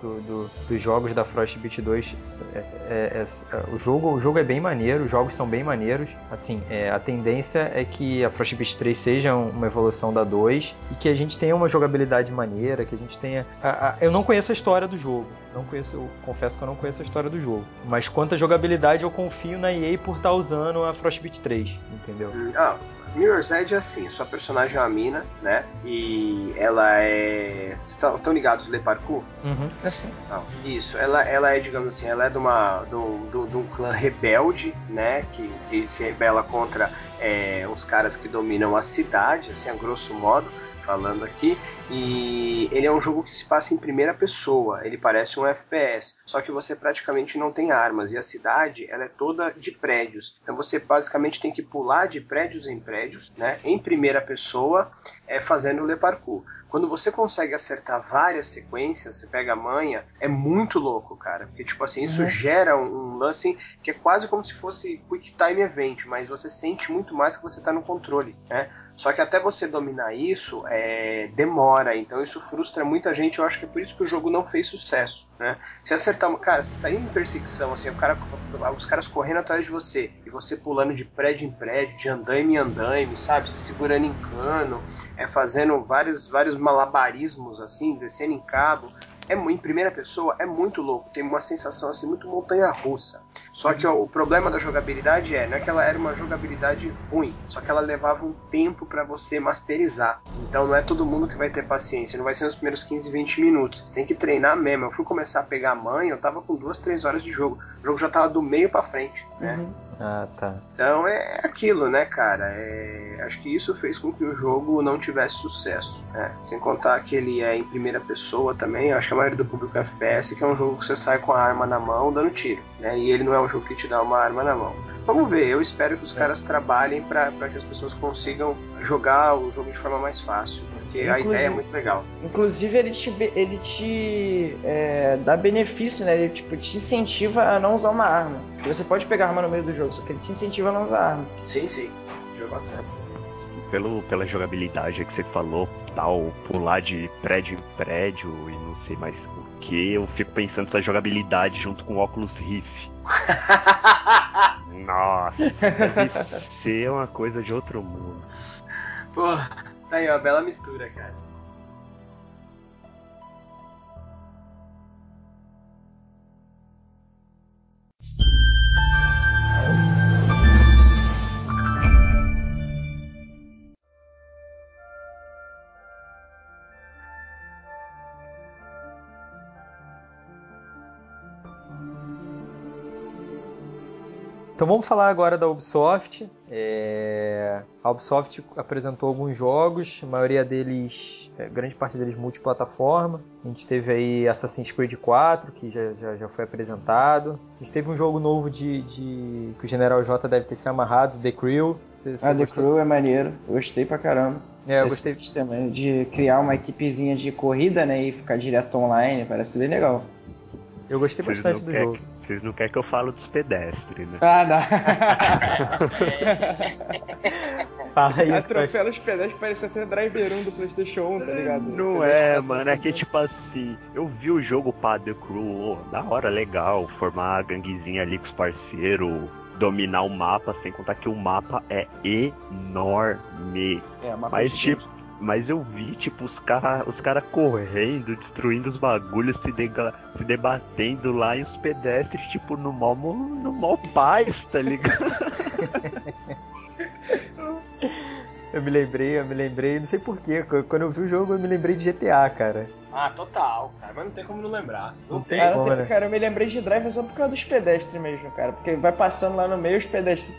do- do- dos jogos da Frostbite 2 é, é- é- o jogo o jogo é bem maneiro, os jogos são bem maneiros. Assim, é, a tendência é que a Frostbite 3 seja uma evolução da 2 e que a gente tenha uma jogabilidade maneira, que a gente tenha. a- a- eu não conheço a história do jogo, não conheço, eu confesso que eu não conheço a história do jogo. Mas quanto à jogabilidade, eu confio na EA por estar usando a Frostbite 3, entendeu? Ah, Mirror's Edge é assim, sua personagem é uma mina, né? E ela é. Estão ligados Le Parkour? Uhum. Assim. Não. Isso, ela, ela é, digamos assim, ela é de, uma, de, um, de um- de um clã rebelde, né? Que, que se rebela contra é, os caras que dominam a cidade, assim, a grosso modo, falando aqui. E ele é um jogo que se passa em primeira pessoa, ele parece um FPS, só que você praticamente não tem armas. E a cidade, ela é toda de prédios. Então você basicamente tem que pular de prédios em prédios, né? Em primeira pessoa, é, fazendo Le Parkour. Quando você consegue acertar várias sequências, você pega a manha, é muito louco, cara. Porque, tipo assim, isso Uhum. gera um, um lance que é quase como se fosse Quick Time Event, mas você sente muito mais que você tá no controle, né? Só que até você dominar isso, é, demora. Então isso frustra muita gente. Eu acho que é por isso que o jogo não fez sucesso, né? Se acertar uma... Cara, se sair em perseguição, assim, o cara, os caras correndo atrás de você, e você pulando de prédio em prédio, de andaime em andaime, sabe? Se segurando em cano, é, fazendo vários, vários malabarismos, assim, descendo em cabo. É, em primeira pessoa é muito louco, tem uma sensação assim muito montanha-russa. Só que ó, o problema da jogabilidade é, não é que ela era uma jogabilidade ruim, só que ela levava um tempo para você masterizar. Então não é todo mundo que vai ter paciência, não vai ser nos primeiros 15, 20 minutos. Você tem que treinar mesmo. Eu fui começar a pegar a mãe, eu tava com duas, três horas de jogo. O jogo já tava do meio para frente, né? Uhum. Ah, tá. Então é aquilo, né, cara? É, acho que isso fez com que o jogo não tivesse sucesso. Né? Sem contar que ele é em primeira pessoa também. Acho que a maioria do público é FPS, que é um jogo que você sai com a arma na mão dando tiro. Né? E ele não é um jogo que te dá uma arma na mão. Vamos ver, eu espero que os caras trabalhem para que as pessoas consigam jogar o jogo de forma mais fácil, porque a Inclusive- ideia é muito legal. Inclusive, ele te, ele te é, dá benefício, né? Ele tipo, te incentiva a não usar uma arma. Você pode pegar arma no meio do jogo, só que ele te incentiva a não usar arma. Sim, sim. Jogo bastante. Pelo, pela jogabilidade que você falou, tal, pular de prédio em prédio e não sei mais o que, eu fico pensando essa jogabilidade junto com o Oculus Rift. <laughs> Nossa, deve ser uma coisa de outro mundo. Pô, tá aí, ó, bela mistura, cara. Então vamos falar agora da Ubisoft. É, A Ubisoft apresentou alguns jogos, a maioria deles, é, grande parte deles multiplataforma. A gente teve aí Assassin's Creed 4, que já, já, já foi apresentado. A gente teve um jogo novo de, de- que o General J deve ter se amarrado, The Crew. Você, você Ah, The gostou? Crew é maneiro. Eu gostei pra caramba. É, eu Esse gostei. sistema de criar uma equipezinha de corrida, né? E ficar direto online, parece bem legal. Eu gostei Vocês bastante do quer- jogo. Vocês não querem que eu falo dos pedestres, né? Ah, não. <laughs> Fala aí? Atropela os pedestres, parece até Driver 1 do PlayStation 1, tá ligado? Não é, mano, é por que tipo assim, eu vi o jogo pá, The Crew, ó, da hora, legal, formar a ganguezinha ali com os parceiros, dominar o mapa, sem contar que o mapa é enorme. É, uma Mas parte tipo, mas eu vi, tipo, os caras os cara correndo, destruindo os bagulhos, se, se debatendo lá e os pedestres, tipo, no mó, no mó paz, tá ligado? <laughs> Eu me lembrei, eu me lembrei, não sei porquê. Quando eu vi o jogo, eu me lembrei de GTA, cara. Ah, total, cara. Mas não tem como não lembrar. Não tem Cara, como, né? cara, eu me lembrei de Driver só por causa dos pedestres mesmo, cara. Porque vai passando lá no meio os pedestres.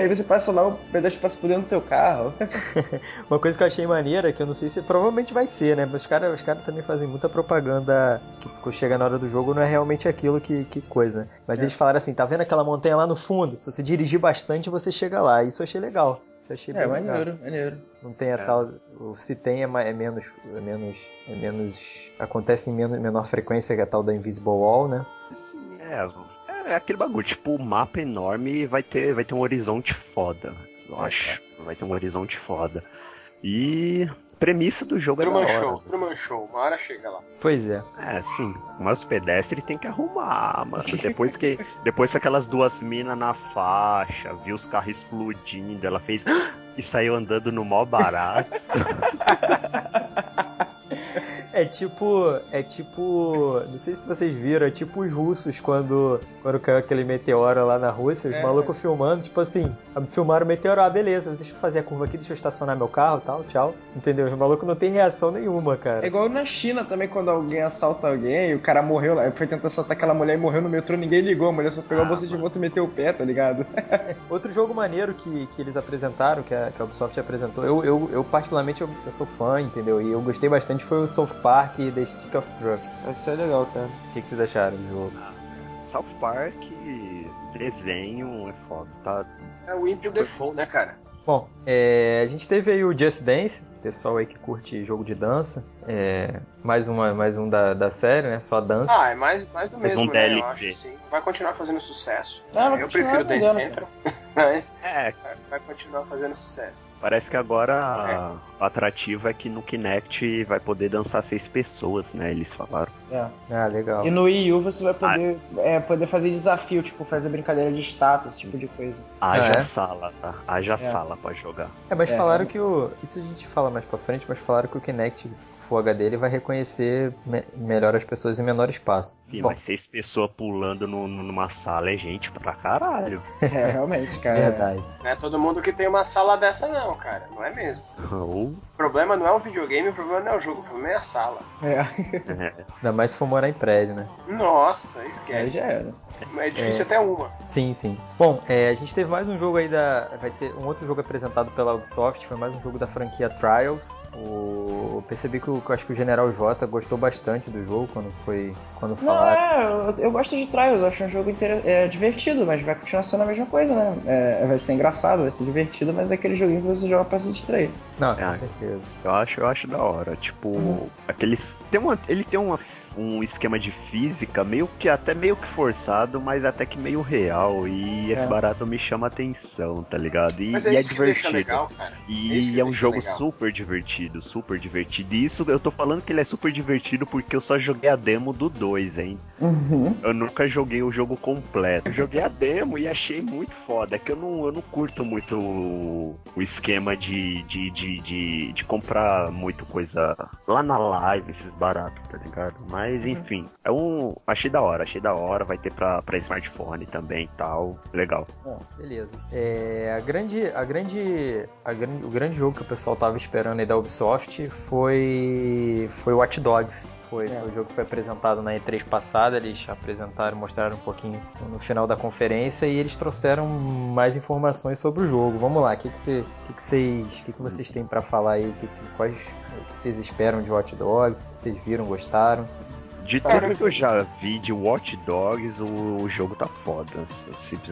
Aí você passa lá, o pedestre passa por dentro do teu carro. <laughs> Uma coisa que eu achei maneira, que eu não sei se provavelmente vai ser, né? Mas os caras os cara também fazem muita propaganda que chega na hora do jogo não é realmente aquilo que, que coisa. né? Mas É. eles falaram assim: tá vendo aquela montanha lá no fundo? Se você dirigir bastante, você chega lá. Isso eu achei legal. Isso eu achei É, bem legal. maneiro, maneiro. Não tem a É. tal. Se tem é, é menos. É menos. É menos. Acontece em menos, menor frequência que a tal da Invisible Wall, né? Assim, é, é aquele bagulho, tipo, o mapa enorme e vai ter, vai ter um horizonte foda, eu acho. Vai ter um horizonte foda. E premissa do jogo é da Truman hora. Show, Truman Show. Uma hora chega lá. Pois é. É, sim, mas os pedestres tem que arrumar, mano. Depois que, <laughs> depois que aquelas duas minas na faixa, viu os carros explodindo, ela fez e saiu andando no mó barato. <laughs> É tipo. É tipo. Não sei se vocês viram, é tipo os russos quando, quando caiu aquele meteoro lá na Rússia, os É. malucos filmando, tipo assim, filmaram o meteoro, ah, beleza, deixa eu fazer a curva aqui, deixa eu estacionar meu carro tal, tchau. Entendeu? Os malucos não tem reação nenhuma, cara. É igual na China também, quando alguém assalta alguém e o cara morreu lá. Foi tentar assaltar aquela mulher e morreu no metrô, ninguém ligou. A mulher só pegou a Ah, bolsa de volta e meteu o pé, tá ligado? <laughs> Outro jogo maneiro que, que eles apresentaram, que a, que a Ubisoft apresentou, eu, eu, eu particularmente eu, eu sou fã, entendeu? E eu gostei bastante foi o South Park The Stick of Truth. Isso é legal, cara. O que, que vocês acharam do jogo? South Park, desenho é foda, tá? É o Into Default, né, cara? Bom, é, a gente teve aí o Just Dance, pessoal aí que curte jogo de dança. É, mais, uma, mais um da, da série, né? Só dança. Ah, é mais, mais do Mais mesmo, um né? Eu DLC. acho, sim. Vai continuar fazendo sucesso. Ah, vai eu prefiro Dance Central, <laughs> mas É, vai- continuar fazendo sucesso. parece que agora o atrativo é que no Kinect vai poder dançar seis pessoas, né? Eles falaram. É. Ah, legal. E no Wii U você vai poder, é, poder fazer desafio, tipo, fazer brincadeira de status, esse tipo de coisa. Haja Ah, é? sala, tá? Haja sala pra jogar. É, mas É, falaram é. que o. Isso a gente fala mais pra frente, mas falaram que o Kinect Full HD ele vai reconhecer me- melhor as pessoas em menor espaço. Ih, Bom, mas seis pessoas pulando no- numa sala é gente pra caralho. <laughs> É, realmente, cara. verdade. Não é todo mundo que tem uma sala dessa, não, cara. Não é mesmo. O problema não é o videogame, o problema não é o jogo, o problema é a sala. É. É, Ainda mais se for morar em prédio, né? Nossa, Aí esquece. já era. É difícil até uma. Sim, sim. Bom, é, a gente teve mais um jogo aí da. Vai ter um outro jogo apresentado pela Ubisoft, foi mais um jogo da franquia Trials. O, eu percebi que, o, eu acho que o General J gostou bastante do jogo quando foi. Quando Não, falaram. é, eu, eu gosto de Trials, eu acho um jogo inter... é, divertido, mas vai continuar sendo a mesma coisa, né? É, vai ser engraçado, vai ser divertido, mas é aquele joguinho que você joga pra se distrair. Não, com Ah. certeza. eu acho, eu acho da hora. Tipo, Uhum. aqueles. Tem uma, ele tem uma, um esquema de física meio que até meio que forçado, mas até que meio real. E esse É. barato me chama atenção, tá ligado? E, Mas e é é isso que deixa divertido. legal, cara. É E que é um jogo legal. super divertido, super divertido. E isso eu tô falando que ele é super divertido porque eu só joguei a demo do 2, hein? Uhum. Eu nunca joguei o jogo completo. Eu joguei a demo e achei muito foda. É que eu não, eu não curto muito o, o esquema de, de, de, de, de comprar muito coisa lá na live, esses baratos, tá ligado? Mas enfim, é um. Achei da hora, achei da hora. Vai ter pra, pra smartphone também e tal. Legal. Bom, beleza. É, a grande, a grande, a gran- o grande jogo que o pessoal tava esperando aí da Ubisoft foi, foi Watch Dogs. Foi, É. foi o jogo que foi apresentado na E3 passada. Eles apresentaram, mostraram um pouquinho no final da conferência e eles trouxeram mais informações sobre o jogo. Vamos lá, o que, que, o que, que vocês, o que, que vocês têm pra falar aí? O que, que- quais o que vocês esperam de Watch Dogs? O que vocês viram, gostaram? De Cara, tudo que eu já vi de Watch Dogs, o, o jogo tá foda.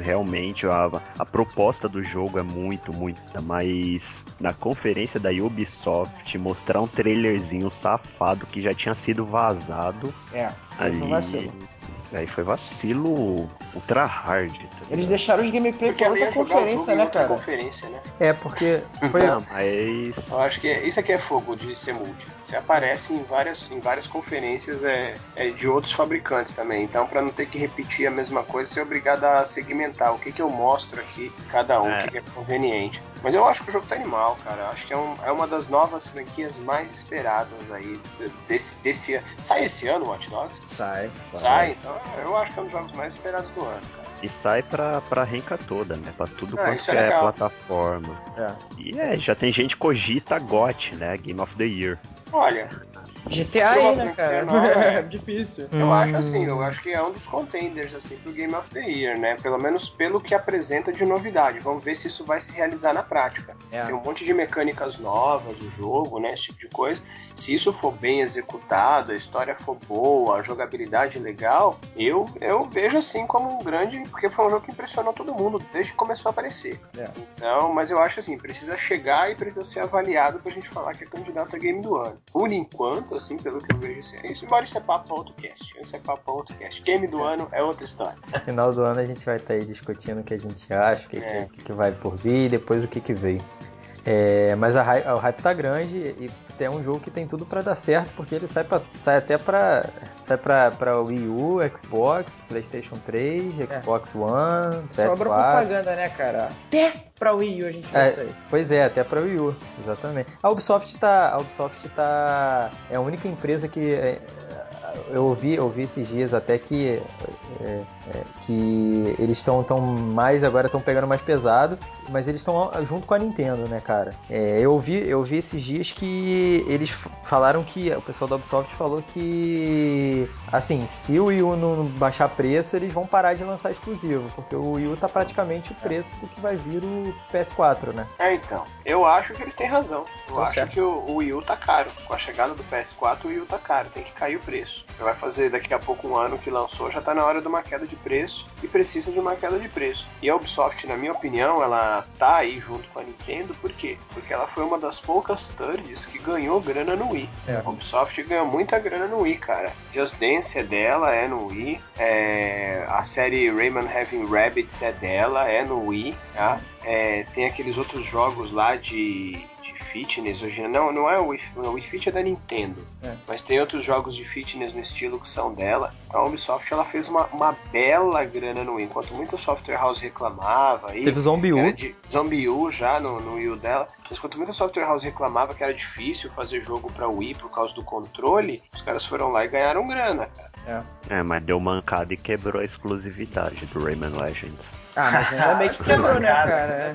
Realmente, a, a proposta do jogo é muito, muito. Mas na conferência da Ubisoft, mostrar um trailerzinho safado que já tinha sido vazado. É, sempre um Ali, vacilo. Aí foi vacilo ultra hard. tá? Eles deixaram os gameplay Porque pra outra conferência, né, outra cara? conferência, né? É, porque foi. Não, mas. Eu acho que é- isso aqui é fogo de ser multi. Você aparece em várias, em várias conferências é, é de outros fabricantes também. Então, pra não ter que repetir a mesma coisa, você é obrigado a segmentar o que, que eu mostro aqui, cada um, É. o que, que é conveniente. Mas eu acho que o jogo tá animal, cara. Eu acho que é, um- é uma das novas franquias mais esperadas aí desse, desse ano. Sai esse ano o Watch Dogs? Sai, Sai, então eu acho que é um dos jogos mais esperados do ano, cara. E sai pra, pra renca toda, né? Pra tudo Ah, quanto é é plataforma. É. E é, já tem gente que cogita GOT, né? Game of the Year. Olha, GTA aí, né, cara? nova, <laughs> é. Difícil. Eu Hum. acho assim, eu acho que é um dos contenders assim pro Game of the Year, né? Pelo menos pelo que apresenta de novidade. Vamos ver se isso vai se realizar na prática. É. Tem um monte de mecânicas novas do jogo, né? Esse tipo de coisa. Se isso for bem executado, a história for boa, a jogabilidade legal, eu, eu vejo assim como um grande. Porque foi um jogo que impressionou todo mundo desde que começou a aparecer. É. Então, mas eu acho assim, precisa chegar e precisa ser avaliado pra gente falar que é candidato a game do ano. Por enquanto, assim, pelo que eu vejo, assim, é isso. Embora isso é papo pra outro cast. Isso é papo pra outro cast. Game do ano é outra história. No final do ano a gente vai estar aí discutindo o que a gente acha, o que, É. que- que que vai por vir e depois o que, que veio. É, mas a, o hype tá grande e é um jogo que tem tudo pra dar certo, porque ele sai, pra, sai até pra, sai pra, pra Wii U, Xbox, Playstation 3, Xbox One, Sobra PS4. propaganda, né, cara? Até pra Wii U a gente vai É, sair. pois é, até pra Wii U, exatamente. A Ubisoft tá. A Ubisoft tá. É a única empresa que. é, eu ouvi, eu ouvi esses dias até que. é, é, que eles estão tão mais. Agora estão pegando mais pesado, mas eles estão junto com a Nintendo, né, cara? É, eu, ouvi, eu ouvi esses dias que eles falaram que. O pessoal da Ubisoft falou que. Assim, se o Wii U não baixar preço, eles vão parar de lançar exclusivo, porque o Wii U tá praticamente o preço do que vai vir o PS4, né? É, então. Eu acho que eles têm razão. Eu Tá acho certo. que o, o Wii U tá caro. Com a chegada do PS4, o Wii U tá caro. Tem que cair o preço. Já vai fazer daqui a pouco um ano que lançou, já tá na hora de uma queda de preço e precisa de uma queda de preço. E a Ubisoft, na minha opinião, ela tá aí junto com a Nintendo, por quê? Porque ela foi uma das poucas thirds que ganhou grana no Wii. É. A Ubisoft ganhou muita grana no Wii, cara. Just Dance é dela, é no Wii. É, a série Rayman Having Rabbits é dela, é no Wii, tá? É, tem aqueles outros jogos lá de fitness hoje. Não, não é o Wii, o Wii Fit é da Nintendo. É. Mas tem outros jogos de fitness no estilo que são dela. Então a Ubisoft ela fez uma, uma bela grana no Wii. Enquanto muita software house reclamava aí. Teve Zombie U. De Zombie U já no, no Wii U dela. Mas enquanto muita software house reclamava que era difícil fazer jogo pra Wii por causa do controle, os caras foram lá e ganharam grana, cara. É, mas deu mancada e quebrou a exclusividade do Rayman Legends. Ah, mas ainda bem que <laughs> quebrou, né, cara?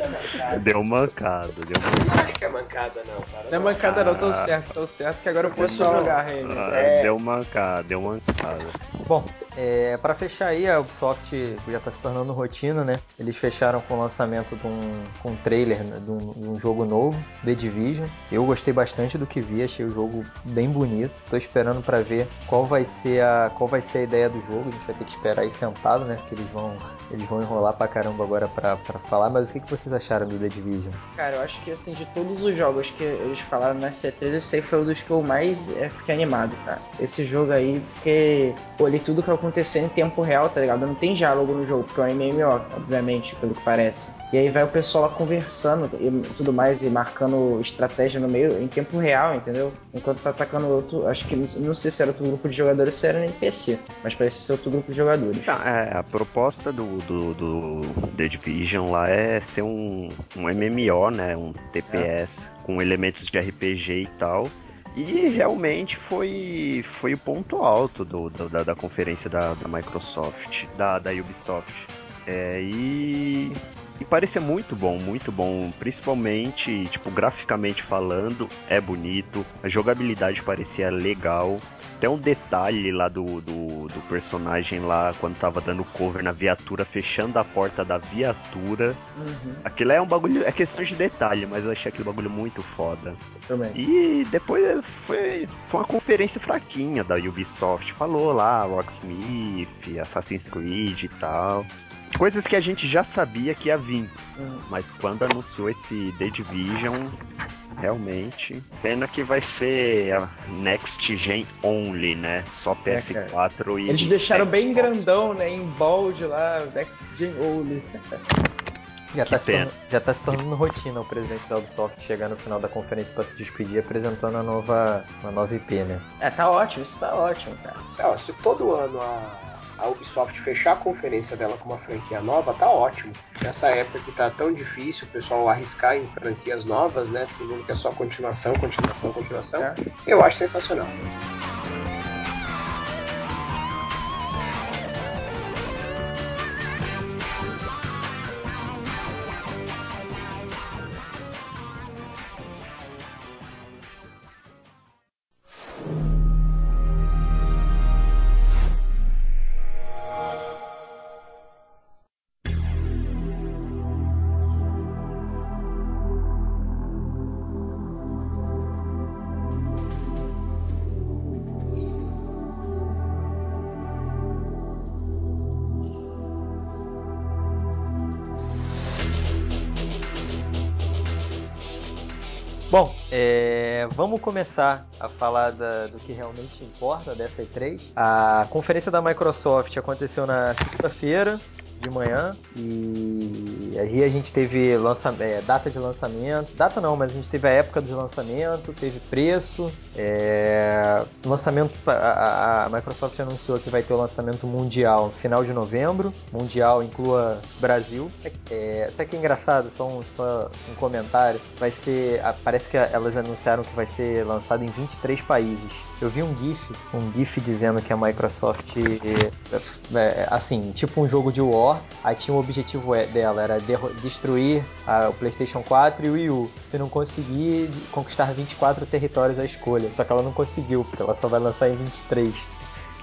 <laughs> Deu mancada, deu Eu não acho que é mancada, não, cara. Não é mancada não, tô certo, tô certo, que agora eu posso Pessoal, jogar ele. mancada. É. Deu mancada, deu mancada. Bom, é, para fechar aí, a Ubisoft já está se tornando rotina, né? Eles fecharam com o lançamento de um, com um trailer né, de, um, de um jogo novo, The Division. Eu gostei bastante do que vi, achei o jogo bem bonito. Tô esperando para ver qual vai ser a qual vai ser a ideia do jogo. A gente vai ter que esperar aí sentado, né? Porque eles vão eles vão enrolar pra caramba agora pra, pra falar. Mas o que, que vocês acharam do The Division? Cara, eu acho que assim, de todos os jogos que eles falaram na C3, esse aí foi um dos que eu mais é, fiquei animado, cara. Esse jogo aí, porque olhei tudo que vai acontecer em tempo real, tá ligado? Não tem diálogo no jogo, porque é um MMO, obviamente, pelo que parece. E aí vai o pessoal lá conversando e tudo mais, e marcando estratégia no meio, em tempo real, entendeu? Enquanto tá atacando outro, acho que não, sei se era outro grupo de jogadores, se era NPC, mas parece ser outro grupo de jogadores. Tá, é, a proposta do, do, do The Division lá é ser um, um MMO, né? Um TPS com elementos de RPG e tal. E realmente foi, foi o ponto alto do, do- da, da conferência da, da Microsoft, da, da Ubisoft. É, e, e parecia muito bom, muito bom. Principalmente, tipo, graficamente falando, é bonito. A jogabilidade parecia legal. Tem um detalhe lá do, do, do personagem lá, quando tava dando cover na viatura, fechando a porta da viatura. Uhum, Aquilo é um bagulho, é questão de detalhe, mas eu achei aquele bagulho muito foda. também. E depois foi, foi uma conferência fraquinha da Ubisoft. Falou lá, Rocksmith, Assassin's Creed e tal. Coisas que a gente já sabia que ia vir. Uhum. Mas quando anunciou esse The Division, realmente. Pena que vai ser a Next Gen Only, né? Só PS4 e. Eles deixaram bem Xbox. grandão, né, em bold lá, Next Gen Only. <laughs> Já tá, se pena. tornando, já tá se tornando rotina o presidente da Ubisoft chegar no final da conferência pra se despedir apresentando a nova, uma nova IP, né? É, tá ótimo, isso tá ótimo, cara. Se, ó, se todo ano a, a Ubisoft fechar a conferência dela com uma franquia nova, tá ótimo. Nessa época que tá tão difícil o pessoal arriscar em franquias novas, né? Todo mundo quer só continuação, continuação, continuação. É. Eu acho sensacional. É, vamos começar a falar da- do que realmente importa dessa E3. A conferência da Microsoft aconteceu na segunda-feira de manhã e aí a gente teve lança, é, data de lançamento, data não, mas a gente teve a época de lançamento, teve preço, é, lançamento, a, a- Microsoft anunciou que vai ter o lançamento mundial no final de novembro, mundial inclua Brasil. É, sabe que é engraçado, só um, só um comentário, vai ser, parece que elas anunciaram que vai ser lançado em 23 países. Eu vi um GIF, um GIF dizendo que a Microsoft, é, é, assim, tipo um jogo de War, aí tinha o objetivo é- dela, era destruir a- o PlayStation 4 e o Wii U. Se não conseguir, conquistar 24 territórios à escolha. Só que ela não conseguiu, porque ela só vai lançar em 23.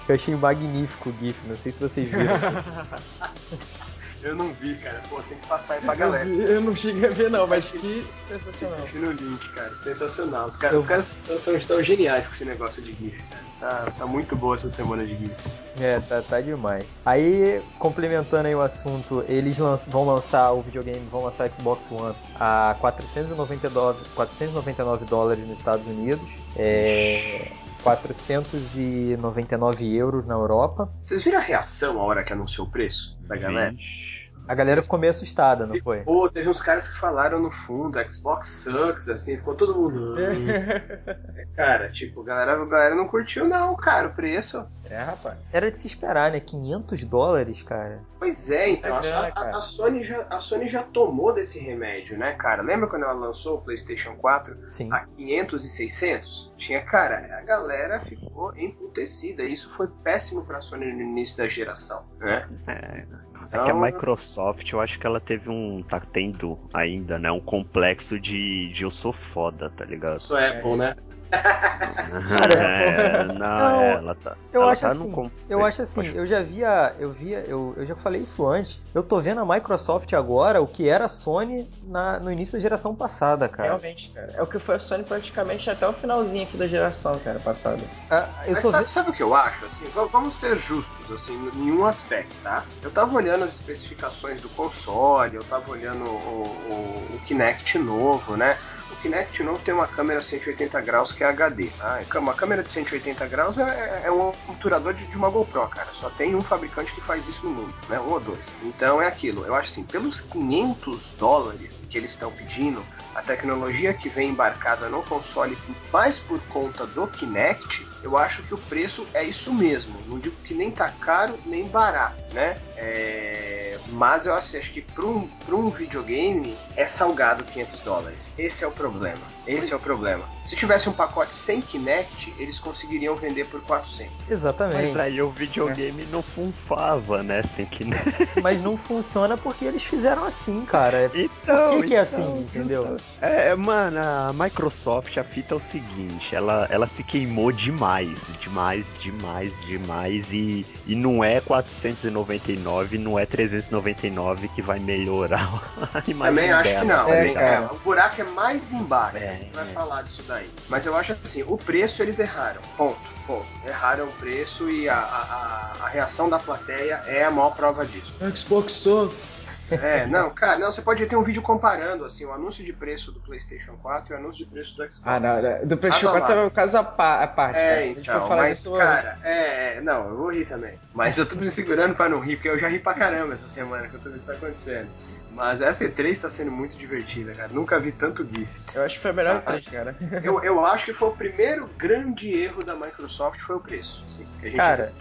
Eu achei magnífico o GIF, não sei se vocês viram. <laughs> Eu não vi, cara. Pô, tem que passar aí pra Eu, galera. vi- eu não cheguei a ver não, mas que sensacional. Deixa no link, cara. Sensacional. Os caras, Eu- os caras são, tão geniais com esse negócio de GIF, cara. Tá, tá muito boa essa semana de GIF. É, tá, tá demais. Aí, complementando aí o assunto, eles lanç- vão lançar o videogame, vão lançar o Xbox One a 499, 499 dólares nos Estados Unidos, é, 499 euros na Europa. Vocês viram a reação a hora que anunciou o preço da galera? Vixe. A galera ficou meio assustada, não foi? Pô, teve uns caras que falaram no fundo, Xbox sucks, assim, ficou todo mundo. <laughs> cara, tipo, a galera, a galera não curtiu, não, cara, o preço. É, rapaz. Era de se esperar, né? 500 dólares, cara. Pois é, então a, grana, a- a Sony já, a Sony já tomou desse remédio, né, cara? Lembra quando ela lançou o PlayStation 4 Sim. a 500 e 600? Tinha, cara, a galera ficou emputecida. E isso foi péssimo pra Sony no início da geração, né? É, Então- é que a Microsoft, eu acho que ela teve um. tá tendo ainda, né? Um complexo de, de eu sou foda, tá ligado? Isso é Apple, né? <laughs> É, não, Não, ela tá. Eu ela acho tá assim, no eu acho assim, eu já via, eu via, eu, eu já falei isso antes. Eu tô vendo a Microsoft agora, o que era a Sony na- no início da geração passada, cara. Realmente, cara. É o que foi a Sony praticamente até o finalzinho aqui da geração, cara, passada. Ah, eu Mas tô sabe, vendo. sabe o que eu acho? Assim, vamos ser justos, assim, em um aspecto, tá? Eu tava olhando as especificações do console, eu tava olhando o, o, o Kinect novo, né? Kinect novo tem uma câmera 180 graus que é HD. Tá? Uma câmera de 180 graus é, é um obturador de, de uma GoPro, cara. Só tem um fabricante que faz isso no mundo, né? Um ou dois. Então é aquilo. Eu acho assim, pelos 500 dólares que eles estão pedindo, a tecnologia que vem embarcada no console, mais por conta do Kinect, eu acho que o preço é isso mesmo. Não digo que nem tá caro nem barato, né? É, Mas eu acho, acho que para um, um videogame é salgado 500 dólares. Esse é o problema. 不对吗？Esse é o problema. Se tivesse um pacote sem Kinect, eles conseguiriam vender por 400. Exatamente. Mas aí o videogame não funfava, né? Sem que. <laughs> Mas não funciona porque eles fizeram assim, cara. Então. Por que que é então, assim, entendeu? justa- É, mano, a Microsoft, a fita é o seguinte, ela, ela se queimou demais, demais, demais, demais, e, e não é 499, não é 399 que vai melhorar a <laughs> imagem Também acho dela, que não. É, é, o buraco é mais embaixo. É, gente vai é. falar disso daí. Mas eu acho assim, o preço eles erraram. Ponto. Ponto. Erraram o preço e a, a, a- reação da plateia é a maior prova disso. Xbox sucks. É, não, cara, não, você pode ter um vídeo comparando assim, o anúncio de preço do PlayStation 4 e o anúncio de preço do Xbox. Ah, não, não. Do PlayStation Tava 4 lá. é um caso a, pa- a parte, cara. É, gente então, vai falar mas, disso cara, é, é, não, eu vou rir também. Mas eu tô me segurando pra não rir, porque eu já ri pra caramba essa semana que eu tô vendo isso tá acontecendo. Mas essa E3 tá sendo muito divertida, cara. Nunca vi tanto GIF. Eu acho que foi a melhor Ah, três, cara. <laughs> Eu, eu acho que foi o primeiro grande erro da Microsoft foi o preço. Que a gente Cara.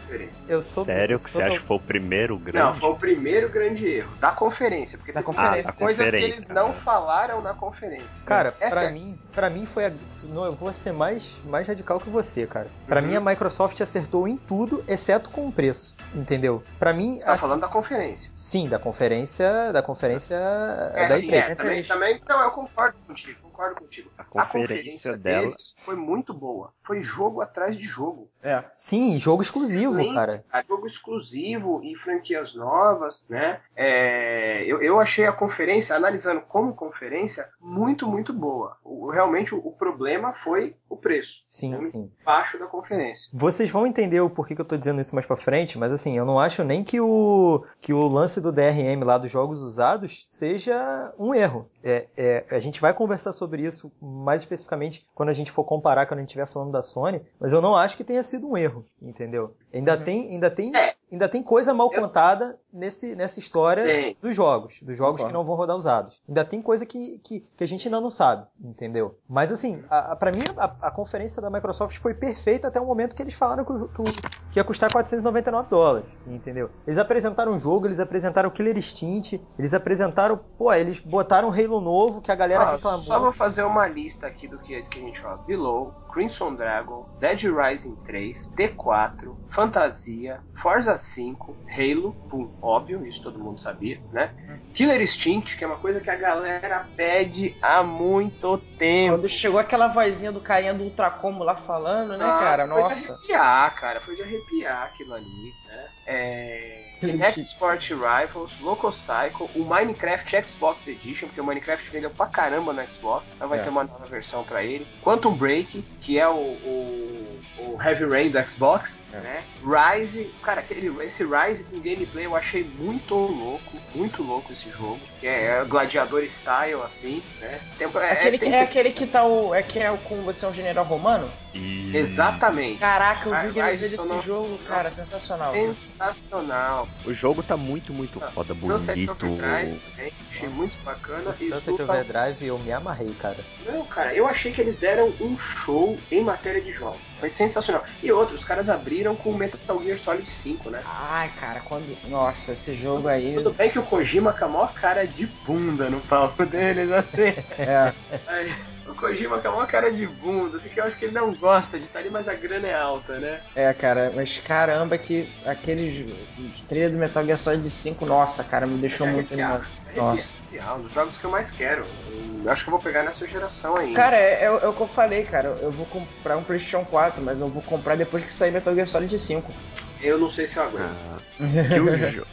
Eu sou Sério eu que sou você do- acha que foi o primeiro grande? Não, foi o primeiro grande erro da conferência, porque Da teve conferência. Ah, da coisas que conferência, eles não né? falaram na conferência. Cara, Essa pra é mim, para mim foi a, não, eu vou ser mais mais radical que você, cara. Pra Uhum. mim a Microsoft acertou em tudo, exceto com o preço, entendeu? Pra mim, Você tá assim, falando da conferência. sim, da conferência, da conferência É, da sim, empresa. é, também, também. Não, eu concordo contigo, concordo contigo. A A conferência conferência dela. deles foi muito boa. Foi jogo atrás de jogo. É. Sim, jogo exclusivo, Excelente, cara. Jogo exclusivo e franquias novas, né? É, eu, eu achei a conferência, analisando como conferência, muito, muito boa. O- realmente o, o problema foi o preço. Sim, né? sim. Baixo da conferência. Vocês vão entender o porquê que eu tô dizendo isso mais pra frente, mas assim, eu não acho nem que o, que o lance do DRM lá dos jogos usados seja um erro. É, é, a gente vai conversar sobre isso mais especificamente quando a gente for comparar, quando a gente estiver falando da Sony, mas eu não acho que tenha sido um erro, entendeu? Ainda Uhum. tem, ainda tem, É. ainda tem coisa mal Eu- contada nesse, nessa história Tem. dos jogos, dos jogos Concordo. que não vão rodar usados. Ainda tem coisa que, que, que a gente ainda não sabe, entendeu? Mas assim, a, a, pra mim a, a conferência da Microsoft foi perfeita até o momento que eles falaram que, o que, o- que ia custar 499 dólares, entendeu? Eles apresentaram um jogo, eles apresentaram Killer Instinct, eles apresentaram, pô, eles botaram um Halo novo que a galera Ó, reclamou. só vou fazer uma lista aqui do que, que a gente fala. Below, Crimson Dragon, Dead Rising 3, D4, Fantasia, Forza 5, Halo, pum, óbvio, isso todo mundo sabia, né? Killer Instinct, que é uma coisa que a galera pede há muito tempo. Quando chegou aquela vozinha do carinha do Ultracombo lá falando, né, cara? Foi de Nossa. arrepiar, cara. Foi de arrepiar aquilo ali, né? É... Kinect Sport Rivals, Local Cycle, o Minecraft Xbox Edition, porque o Minecraft vendeu pra caramba no Xbox, então vai É. ter uma nova versão pra ele. Quantum Break, que é o, o, o Heavy Rain do Xbox, É. Né? Rise, cara, aquele, esse Rise com gameplay eu achei muito louco, muito louco esse jogo. Que é gladiador style, assim, né? Tem, é, Aquele que, tem- é aquele que tá o. É que é o com você é um general romano? E... Exatamente. Caraca, eu vi Rise gameplay desse jogo, cara, sensacional. Sensacional. O jogo tá muito, muito foda, Sunset bonito. Overdrive também, achei muito bacana. O Sunset Super- Overdrive eu me amarrei, cara. Não, cara, eu achei que eles deram um show em matéria de jogos. Foi sensacional. E outro, os caras abriram com o Metal Gear Solid 5, né? Ai, cara, quando. Nossa, esse jogo aí. Tudo bem que o Kojima com a maior cara de bunda no palco deles, assim. É. Aí, o Kojima com a maior cara de bunda, assim que eu acho que ele não gosta de estar ali, mas a grana é alta, né? É, cara, mas caramba, que aquele trilha do Metal Gear Solid 5, nossa, cara, me deixou É muito animado. É Nossa. arrepiado. Um dos jogos que eu mais quero. Eu acho que eu vou pegar nessa geração ainda. Cara, é, é o- é o que eu falei, cara. Eu vou comprar um PlayStation 4, mas eu vou comprar depois que sair Metal Gear Solid 5. Eu não sei se eu aguento. Ah, que, o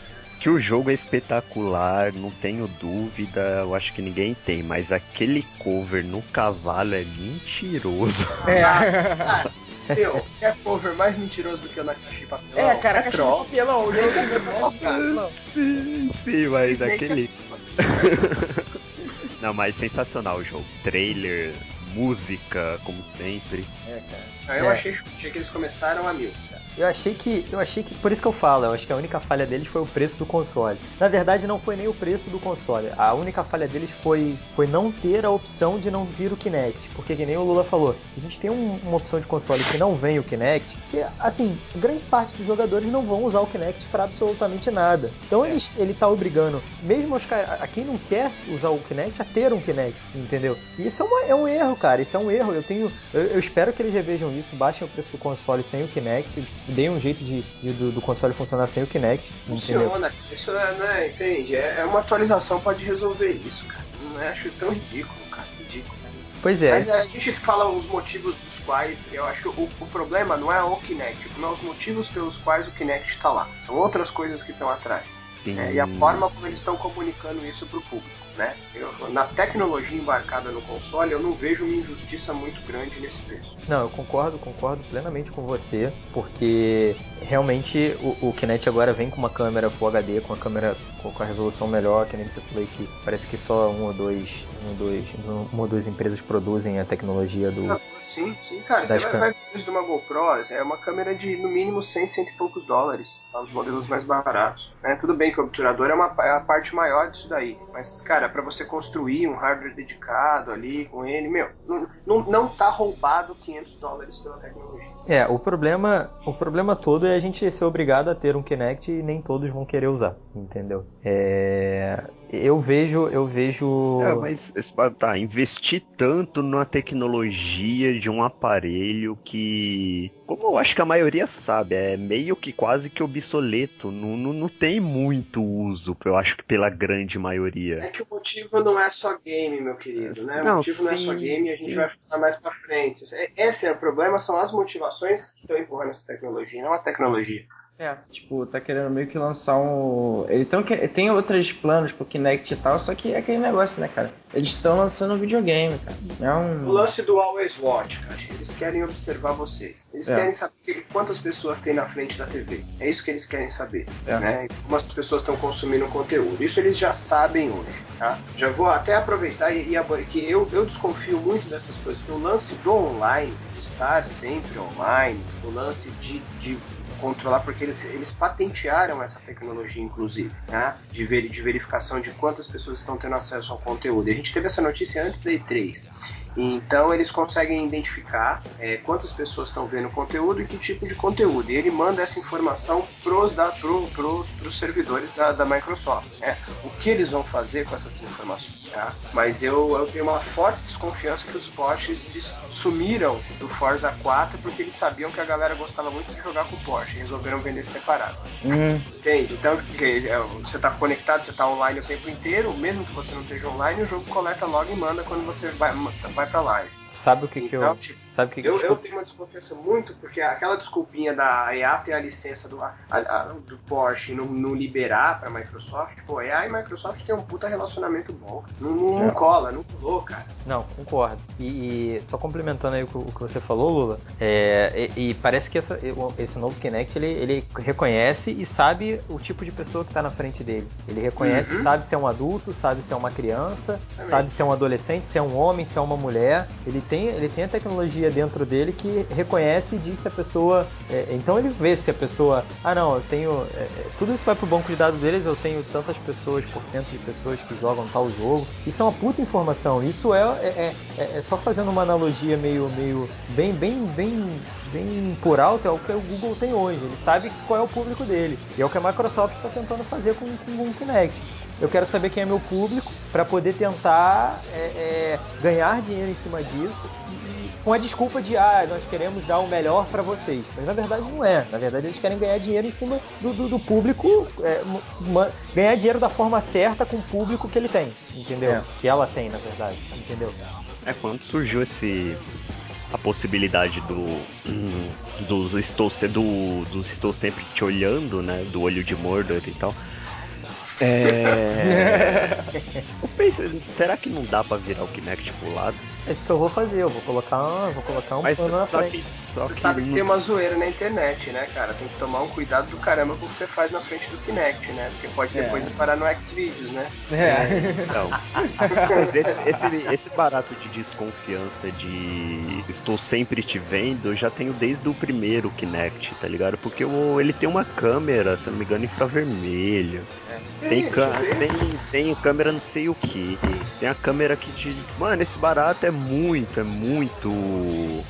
que o jogo é espetacular, não tenho dúvida, eu acho que ninguém tem, mas aquele cover no cavalo é mentiroso. <laughs> É. Ah, <laughs> meu, é cover mais mentiroso do que o na caixa de papelão? É, cara, caixa de papelão. O jogo é troll, <laughs> cara. sim, sim, mas aquele. não, mas sensacional o jogo. Trailer, música, como sempre. É, cara. Aí eu É. achei, achei que eles começaram a mil. Eu achei que. Eu achei que. Por isso que eu falo, eu acho que a única falha deles foi o preço do console. Na verdade, não foi nem o preço do console. A única falha deles foi, foi não ter a opção de não vir o Kinect. Porque que nem o Lula falou, a gente tem um- uma opção de console que não vem o Kinect, porque assim, grande parte dos jogadores não vão usar o Kinect para absolutamente nada. Então eles, ele tá obrigando, mesmo os a quem não quer usar o Kinect, a ter um Kinect, entendeu? E isso é, uma- é um erro, cara. Isso é um erro. Eu tenho. Eu, eu espero que eles revejam isso, baixem o preço do console sem o Kinect, deem um jeito de, de- do, do console funcionar sem o Kinect, entendeu? Funciona. Isso não é, não é- entende? É, é uma atualização pode resolver isso, cara. Não é, acho tão ridículo, cara. Ridículo. Pois é. Mas a gente fala os motivos dos quais, eu acho que o, o problema não é o Kinect, o problema é os motivos pelos quais o Kinect está lá. São outras coisas que estão atrás. Sim. né? E a forma como eles estão comunicando isso para o público. Né? Eu- na tecnologia embarcada no console, eu não vejo uma injustiça muito grande nesse preço. Não, eu concordo, concordo plenamente com você, porque realmente o, o Kinect agora vem com uma câmera Full HD, com a câmera com a resolução melhor, que nem você falou que parece que só um ou dois, um ou dois, uma ou duas empresas produzem a tecnologia do. Sim, sim, cara. Você Das vai, vai ver de uma GoPro, é uma câmera de no mínimo 100, cento e poucos dólares, tá? os modelos mais baratos. Né? Tudo bem que o obturador é, uma, é a parte maior disso daí, mas, cara, para você construir um hardware dedicado ali com ele, meu, não, não, não tá roubado 500 dólares pela tecnologia. É, o problema, o problema todo é a gente ser obrigado a ter um Kinect e nem todos vão querer usar, entendeu? É, eu vejo, eu vejo. É, mas tá, investir tanto na tecnologia de um aparelho que, como eu acho que a maioria sabe, é meio que quase que obsoleto, não, não, não tem muito uso, eu acho que pela grande É maioria. que o motivo não é só game, meu querido, né? O Não, motivo não é só sim, game, a gente sim. vai falar mais pra frente. Esse é o problema, são as motivações que estão empurrando essa tecnologia, não a tecnologia. É, tipo, tá querendo meio que lançar um. Ele tão que- tem outros planos pro Kinect e tal, só que é aquele negócio, né, cara? Eles estão lançando um videogame, cara. É O um. lance do Always Watch, cara, eles querem observar vocês. Eles É. querem saber quantas pessoas tem na frente da TV. É isso que eles querem saber, É. né? Como as pessoas estão consumindo conteúdo. Isso eles já sabem hoje, tá? Já vou até aproveitar e, e que eu, eu desconfio muito dessas coisas, porque o lance do online, de estar sempre online, o lance de, de controlar, porque eles, eles patentearam essa tecnologia, inclusive, né? De, veri- de verificação de quantas pessoas estão tendo acesso ao conteúdo. E a gente teve essa notícia antes da E3. Então eles conseguem identificar é, quantas pessoas estão vendo o conteúdo e que tipo de conteúdo. E ele manda essa informação pros, da, pro, pro, pros servidores da, da Microsoft. né? O que eles vão fazer com essas informações? tá? Mas eu, eu tenho uma forte desconfiança que os Porsches sumiram do Forza 4 porque eles sabiam que a galera gostava muito de jogar com o Porsche e resolveram vender separado. Hum, Entende? Então, é, você está conectado, você está online o tempo inteiro, mesmo que você não esteja online, o jogo coleta logo e manda quando você vai, vai vai pra live. Sabe o que, que Então, eu. tipo, Sabe o que, que Eu, eu desculpa. tenho uma desconfiança muito, porque aquela desculpinha da EA ter a licença do, a- a- do Porsche não, não liberar pra Microsoft, pô, EA e Microsoft tem um puta relacionamento bom. Não, não, não cola, não colou, cara. Não, concordo. E, e só complementando aí o que, o que você falou, Lula, é, e, e parece que essa- esse novo Kinect ele, ele reconhece e sabe o tipo de pessoa que está na frente dele. Ele reconhece, Uhum. sabe se é um adulto, sabe se é uma criança, sabe se é um adolescente, se é um homem, se é uma mulher. Ele tem, ele tem a tecnologia dentro dele que reconhece e diz se a pessoa. é, então ele vê se a pessoa. Ah, não, eu tenho. é, é, tudo isso vai pro banco de dados deles, eu tenho tantas pessoas, por cento de pessoas que jogam tal jogo. Isso é uma puta informação. Isso é, é, é- é só fazendo uma analogia meio, meio bem, bem, bem, bem por alto, é o que o Google tem hoje. Ele sabe qual é o público dele. E é o que a Microsoft está tentando fazer com, com o Kinect. Eu quero saber quem é meu público para poder tentar é, é, ganhar dinheiro em cima disso e, com a desculpa de ah, nós queremos dar o melhor para vocês. Mas na verdade não é. Na verdade eles querem ganhar dinheiro em cima do, do, do público, é, ma- ganhar dinheiro da forma certa com o público que ele tem, entendeu? É. Que ela tem, na verdade, entendeu? É quando surgiu esse a possibilidade do <clears throat> dos estou do dos estou sempre te olhando, né, do olho de Mordor e tal. É. <laughs> Eu pensei, será que não dá pra virar o Kinect pro lado? É isso que eu vou fazer, eu vou colocar, um- vou colocar um Mas pano na só frente. que só Você que sabe que tem uma zoeira na internet, né, cara? Tem que tomar um cuidado do caramba com o que você faz na frente do Kinect, né? Porque pode É. depois ir parar no Xvideos, né? É. Não. <laughs> Mas esse, esse, esse barato de desconfiança de estou sempre te vendo, eu já tenho desde o primeiro Kinect, tá ligado? Porque o, ele tem uma câmera, se não me engano, infravermelho. Tem, ca- tem, tem câmera não sei o que. Tem a câmera que te. Mano, esse barato é muito, é muito.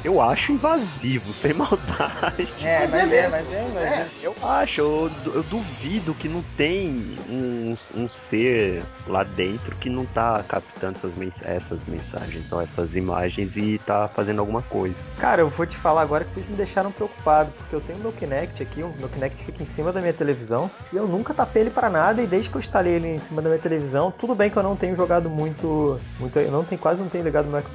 Eu acho invasivo, <laughs> sem maldade. É, Mas mas é é, mesmo. mas é, mas É. é. Eu acho, eu, eu duvido que não tem um, um ser lá dentro que não tá captando essas, mens essas mensagens ou essas imagens e tá fazendo alguma coisa. Cara, eu vou te falar agora que vocês me deixaram preocupado, porque eu tenho meu Kinect aqui, o meu Kinect fica em cima da minha televisão, e eu nunca tapei ele para nada, e desde que eu instalei ele em cima da minha televisão, tudo bem que eu não tenho jogado muito, muito eu não tenho, quase não tenho ligado no Xbox,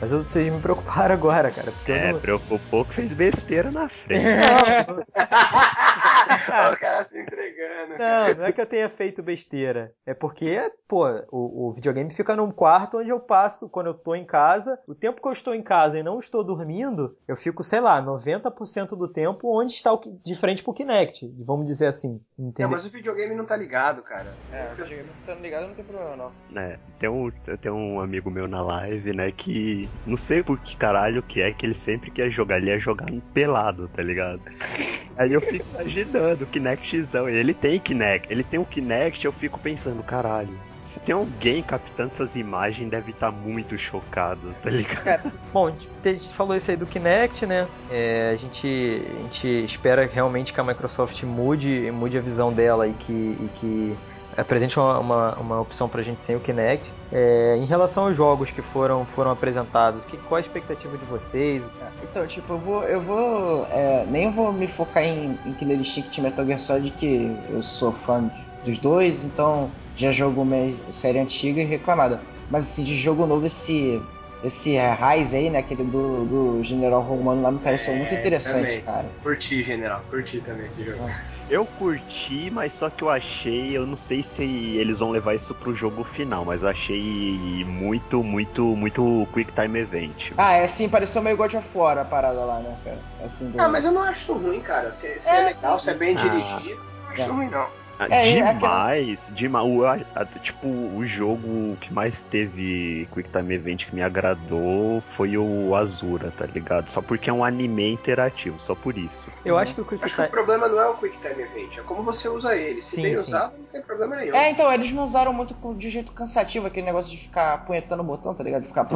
mas eu, vocês me preocuparam <laughs> agora, cara, porque É, não... preocupou que fez besteira na frente. Olha <laughs> <laughs> o cara se entregando. Não, não é que eu tenha feito besteira. É porque, pô, o, o videogame fica num quarto onde eu passo, quando eu tô em casa, o tempo que eu estou em casa e não estou dormindo, eu fico, sei lá, 90% do tempo onde está o, de frente pro Kinect, vamos dizer assim. Não, Entendeu? mas o videogame não tá ligado, cara. É, o videogame tá ligado, não tem problema não. né? Tem um, tem um amigo meu na live, né, que não sei por que caralho que é que ele sempre quer jogar, ele ia jogar no pelado, tá ligado? Aí eu fico imaginando o Kinectzão, ele tem Kinect, ele tem o Kinect, eu fico pensando, caralho, se tem alguém captando essas imagens, deve estar muito chocado, tá ligado? Bom, a gente falou isso aí do Kinect, né? É, a, gente, a gente espera realmente que a Microsoft mude, mude a visão dela e que, e que apresente uma, uma, uma opção pra gente sem o Kinect. É, em relação aos jogos que foram, foram apresentados, que, qual a expectativa de vocês? Então, tipo, eu vou. Eu vou. é, nem vou me focar em, em Killer Instinct e Metal Gear Solid, que eu sou fã dos dois, então já jogo uma série antiga e reclamada. Mas assim, de jogo novo, esse. Esse Rise aí, né? Aquele do, do General Romano lá me pareceu É, muito interessante, também. cara. Curti, general. Curti também esse jogo. Eu curti, mas só que eu achei, eu não sei se eles vão levar isso pro jogo final, mas eu achei muito, muito, muito Quick Time Event. Ah, é assim, pareceu meio God of War a parada lá, né, cara? Assim, do... Ah, mas eu não acho isso ruim, cara. Se, se é, É, legal, sim. se é bem Ah. dirigido, não acho É. ruim, não. Ah, É, é demais, demais. O, a- a- tipo, o jogo que mais teve Quick Time Event que me agradou foi o Azura, tá ligado? Só porque é um anime interativo, só por isso. Eu acho que o Quick Acho que o Time. problema não é o Quick Time Event, é como você usa ele. Se Sim, bem sim. usado, não tem problema nenhum. É, então, eles não usaram muito de jeito cansativo, aquele negócio de ficar apunhetando o botão, tá ligado? De ficar.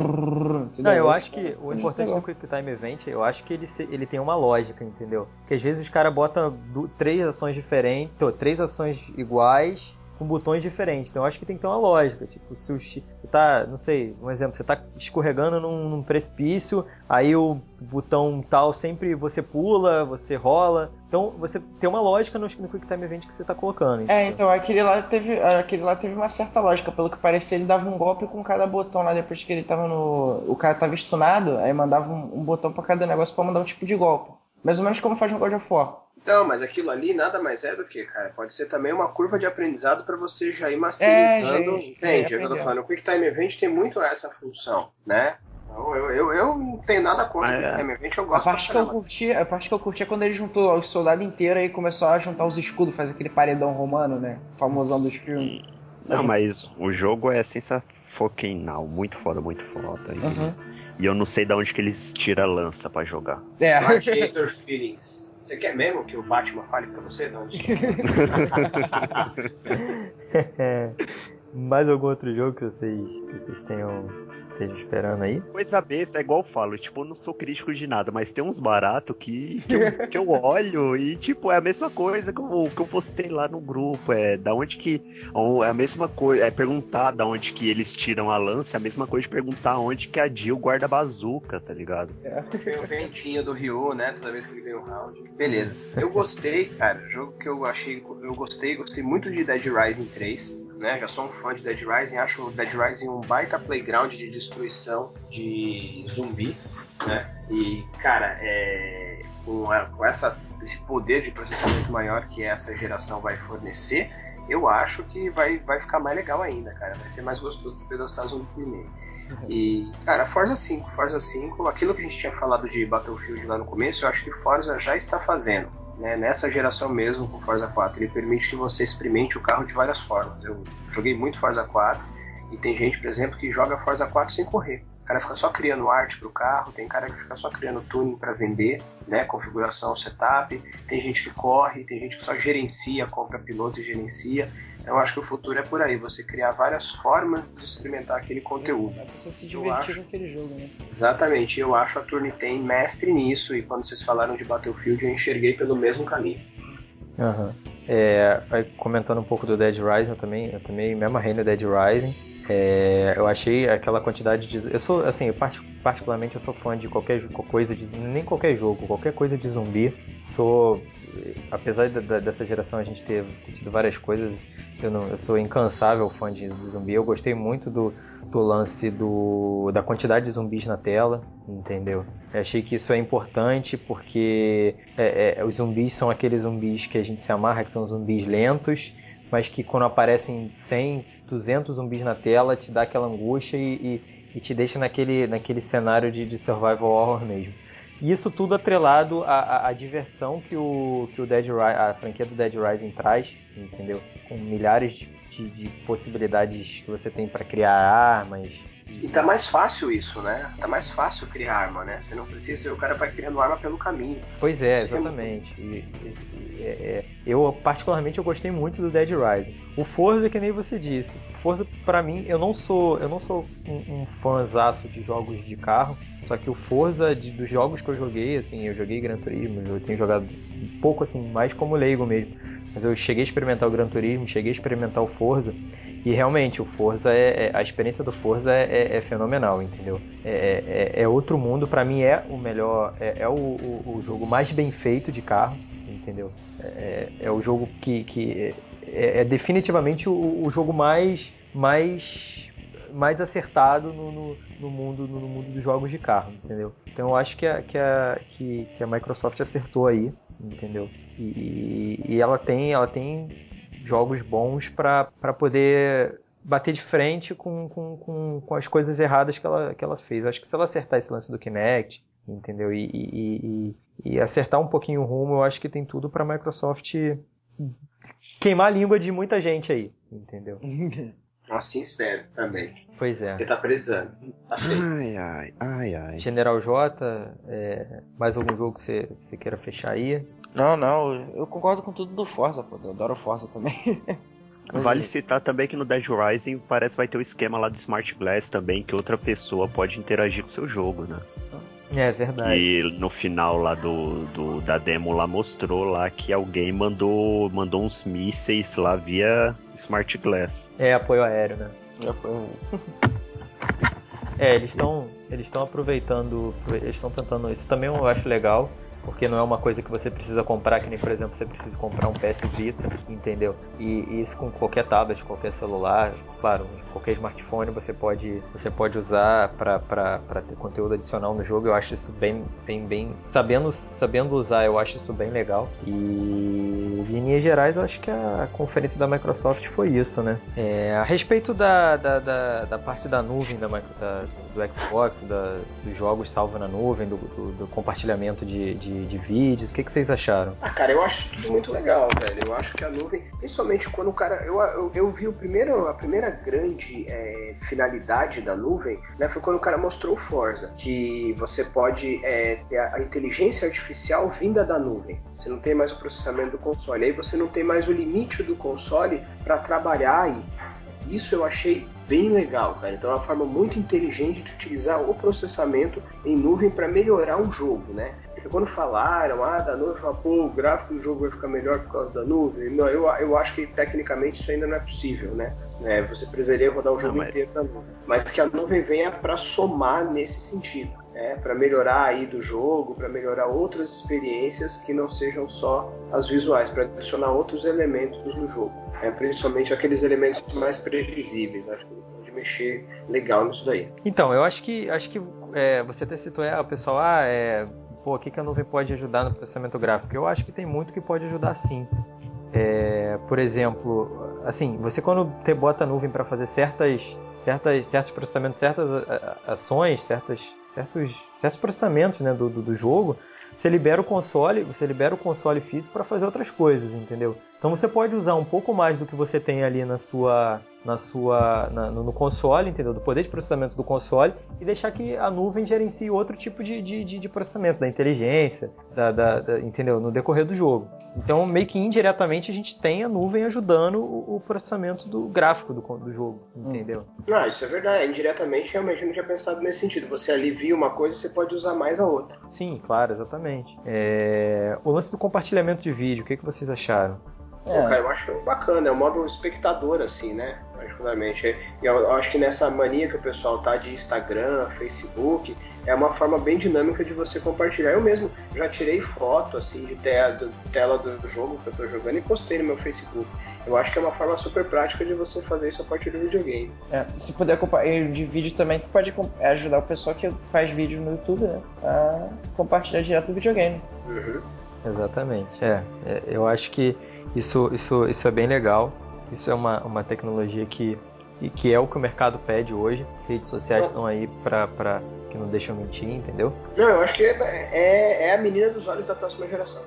Não, eu acho que o importante do Quick Time Event, eu acho que ele, se- ele tem uma lógica, entendeu? Porque às vezes os caras botam três ações diferentes, três ações iguais, com botões diferentes. Então eu acho que tem que ter uma lógica. Tipo, se o você tá, não sei, um exemplo, você tá escorregando num, num precipício, aí o botão tal sempre você pula, você rola. Então você tem uma lógica no, no Quick Time Event que você tá colocando. É, então aquele lá teve. Aquele lá teve uma certa lógica. Pelo que parecia, ele dava um golpe com cada botão lá depois que ele tava no. O cara tava stunado, aí mandava um, um botão para cada negócio para mandar um tipo de golpe. Mais ou menos como faz no God of War. Então, mas aquilo ali nada mais é do que, cara, pode ser também uma curva de aprendizado para você já ir masterizando. É, já, entende? É, eu tô falando, o Quick Time Event tem muito essa função, né? Então, eu, eu, eu não tenho nada contra o Quick Time Event, eu gosto a parte que eu curti A parte que eu curti é quando ele juntou os soldados inteiros e começou a juntar os escudos, fazer aquele paredão romano, né? Famosão dos filmes. Não, mas o jogo é sensacional, muito foda, muito foda. Uhum. E, e eu não sei de onde que eles tiram a lança para jogar. É. Gladiator Feelings. Você quer mesmo que o Batman fale pra você? Não, <laughs> Mais algum outro jogo que vocês, que vocês tenham esteja esperando aí? Coisa besta, é igual eu falo, tipo, eu não sou crítico de nada, mas tem uns baratos que, que, eu, que eu <laughs> olho e, tipo, é a mesma coisa que eu, que eu postei lá no grupo. É da onde que. É a mesma coisa. É perguntar da onde que eles tiram a lança, é a mesma coisa de perguntar onde que a Jill guarda a bazuca, tá ligado? É. Tem o ventinho do Ryu, né? Toda vez que ele ganha um round. Beleza. Eu gostei, cara. Jogo que eu achei. Eu gostei, gostei muito de Dead Rising 3 né? Já sou um fã de Dead Rising, acho o Dead Rising um baita playground de destruição de zumbi, né? E, cara, é, com, com essa, esse poder de processamento maior que essa geração vai fornecer, eu acho que vai, vai ficar mais legal ainda, cara. Vai ser mais gostoso de pedaçar zumbi primeiro. E, cara, Forza 5, Forza 5, aquilo que a gente tinha falado de Battlefield lá no começo, eu acho que Forza já está fazendo né, nessa geração mesmo com Forza 4. Ele permite que você experimente o carro de várias formas. Eu joguei muito Forza 4 e tem gente, por exemplo, que joga Forza 4 sem correr. O cara fica só criando arte para o carro, tem cara que fica só criando tuning para vender, né, configuração, setup. Tem gente que corre, tem gente que só gerencia, compra piloto e gerencia. Eu acho que o futuro é por aí, você criar várias formas de experimentar aquele conteúdo. É você se divertir com aquele jogo, né? Exatamente, eu acho a Turnitin mestre nisso, e quando vocês falaram de Battlefield, eu enxerguei pelo mesmo caminho. Aham. Uhum. É, comentando um pouco do Dead Rising, eu também, eu também me amarrei no Dead Rising. É, eu achei aquela quantidade de. Eu sou, assim, particularmente eu sou fã de qualquer coisa, de, nem qualquer jogo, qualquer coisa de zumbi. Sou. Apesar dessa geração a gente ter, ter tido várias coisas, eu, não, eu sou incansável fã de, de zumbi. Eu gostei muito do, do lance do, da quantidade de zumbis na tela, entendeu? Eu achei que isso é importante porque é, é, os zumbis são aqueles zumbis que a gente se amarra, que são zumbis lentos mas que quando aparecem 100, 200 zumbis na tela, te dá aquela angústia e, e, e te deixa naquele, naquele cenário de, de, survival horror mesmo. E isso tudo atrelado à, à, à diversão que, o, que o Dead a franquia do Dead Rising traz, entendeu? Com milhares de, de possibilidades que você tem para criar armas, e tá mais fácil isso, né? Tá mais fácil criar arma, né? Você não precisa ser o cara vai criando arma pelo caminho. Pois é, exatamente. E, e, e, é, eu, particularmente, eu gostei muito do Dead Rising. O Forza, que nem você disse. Forza, para mim, eu não sou eu não sou um, um fãzaço de jogos de carro. Só que o Forza, de, dos jogos que eu joguei, assim, eu joguei Gran Turismo, eu tenho jogado um pouco, assim, mais como leigo mesmo mas eu cheguei a experimentar o Gran Turismo, cheguei a experimentar o Forza, e realmente o Forza é, é a experiência do Forza é, é, é fenomenal, entendeu? É, é, é outro mundo, para mim é o melhor, é, o, o, o, jogo mais bem feito de carro, entendeu? É, o jogo que, que é, definitivamente o, o, jogo mais, mais mais acertado no, no, no, mundo no mundo dos jogos de carro, entendeu? Então eu acho que a, que a, que, que a Microsoft acertou aí entendeu? E, e ela tem ela tem jogos bons para poder bater de frente com, com, com, com, as coisas erradas que ela, que ela fez. Acho que se ela acertar esse lance do Kinect, entendeu? E, e, e, e acertar um pouquinho o rumo, eu acho que tem tudo para a Microsoft queimar a língua de muita gente aí, entendeu? <laughs> Assim espero também. Pois é. Porque tá precisando. Tá ai, ai, ai, ai. General J, é, mais algum jogo que você, que você queira fechar aí? Não, não, eu concordo com tudo do Forza, pô. Eu adoro Forza também. <laughs> vale citar também que no Dead Rising parece que vai ter o esquema lá do Smart Glass também, que outra pessoa pode interagir com o seu jogo, né? É verdade. Que no final lá do, do, da demo lá mostrou lá que alguém mandou, mandou uns mísseis lá via Smart Glass. É, apoio aéreo, né? Já foi. <laughs> É, eles estão eles estão aproveitando, eles estão tentando. Isso também eu acho legal porque não é uma coisa que você precisa comprar, que nem, por exemplo, você precisa comprar um PS Vita, entendeu? E, e isso com qualquer tablet, qualquer celular, claro, qualquer smartphone você pode, você pode usar para ter conteúdo adicional no jogo. Eu acho isso bem, bem, bem. Sabendo, sabendo usar, eu acho isso bem legal. E em linhas gerais, eu acho que a conferência da Microsoft foi isso, né? É, a respeito da, da, da, da, parte da nuvem da, da do Xbox, da, dos jogos salvo na nuvem, do, do, do compartilhamento de, de de, de vídeos. O que, que vocês acharam? Ah, cara, eu acho tudo muito legal, velho. Eu acho que a nuvem, principalmente quando o cara. Eu, eu, eu vi o primeiro, a primeira grande é, finalidade da nuvem, né? Foi quando o cara mostrou o Forza, que você pode é, ter a inteligência artificial vinda da nuvem. Você não tem mais o processamento do console. Aí você não tem mais o limite do console para trabalhar aí. Isso eu achei bem legal, cara. Então é uma forma muito inteligente de utilizar o processamento em nuvem para melhorar um jogo, né? Porque quando falaram, ah, da nuvem, pô, o gráfico do jogo vai ficar melhor por causa da nuvem. Não, eu, eu acho que tecnicamente isso ainda não é possível, né? É, você precisaria rodar o jogo não, mas... inteiro da nuvem. Mas que a nuvem venha para somar nesse sentido. É, para melhorar aí do jogo, para melhorar outras experiências que não sejam só as visuais, para adicionar outros elementos no jogo, é, principalmente aqueles elementos mais previsíveis. Acho que pode mexer legal nisso daí. Então, eu acho que acho que é, você até citou, é, o pessoal, ah, é, pô, o que, a nuvem pode ajudar no processamento gráfico? Eu acho que tem muito que pode ajudar sim. É, por exemplo, assim, você quando te bota a nuvem para fazer certas, certas, certos processamentos, certas ações, certas, certos, certos processamentos né, do, do, do jogo, você libera o console, você libera o console físico para fazer outras coisas, entendeu? Então você pode usar um pouco mais do que você tem ali na sua na sua na, no console, entendeu? Do poder de processamento do console e deixar que a nuvem gerencie outro tipo de, de, de processamento da inteligência, da, da, da, entendeu? No decorrer do jogo. Então meio que indiretamente a gente tem a nuvem ajudando o, o processamento do gráfico do, do jogo, entendeu? Ah, isso é verdade. Indiretamente realmente eu não tinha pensado nesse sentido. Você alivia uma coisa, você pode usar mais a outra. Sim, claro, exatamente. É... O lance do compartilhamento de vídeo, o que, que vocês acharam? É. Pô, cara, eu acho bacana, é o modo espectador, assim, né? Particularmente. Eu, eu acho que nessa mania que o pessoal tá de Instagram, Facebook, é uma forma bem dinâmica de você compartilhar. Eu mesmo já tirei foto, assim, de tela, tela do jogo que eu tô jogando e postei no meu Facebook. Eu acho que é uma forma super prática de você fazer isso a partir do videogame. É, se puder compartilhar de vídeo também, pode ajudar o pessoal que faz vídeo no YouTube, né? A compartilhar direto do videogame. Uhum. Exatamente. É, é, eu acho que isso, isso, isso é bem legal. Isso é uma, uma tecnologia que, que é o que o mercado pede hoje. Redes sociais estão aí para que não deixam mentir, entendeu? Não, eu acho que é, é, é a menina dos olhos da próxima geração.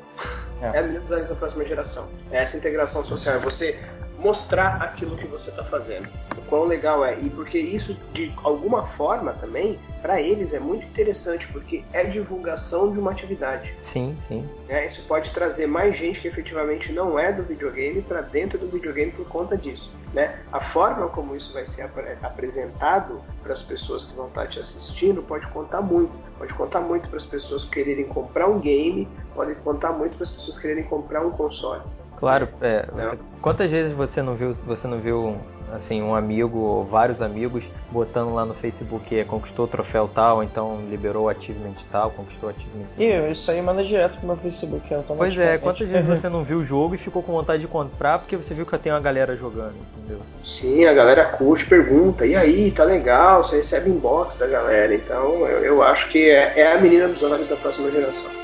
É. é a menina dos olhos da próxima geração. É essa integração social. É você mostrar aquilo que você está fazendo. Quão legal é. E porque isso, de alguma forma também, para eles é muito interessante, porque é divulgação de uma atividade. Sim, sim. É, isso pode trazer mais gente que efetivamente não é do videogame para dentro do videogame por conta disso. Né? A forma como isso vai ser ap apresentado para as pessoas que vão estar tá te assistindo pode contar muito. Pode contar muito para as pessoas quererem comprar um game, pode contar muito para as pessoas quererem comprar um console. Claro, é, você, quantas vezes você não viu, você não viu assim um amigo ou vários amigos botando lá no Facebook é, conquistou o troféu tal, então liberou o achievement tal, conquistou o achievement. E isso aí manda direto pro meu Facebook, Pois é, quantas vezes <laughs> você não viu o jogo e ficou com vontade de comprar porque você viu que tem uma galera jogando, entendeu? Sim, a galera curte, pergunta, e aí, tá legal, você recebe inbox da galera, então eu, eu acho que é, é a menina dos olhos da próxima geração.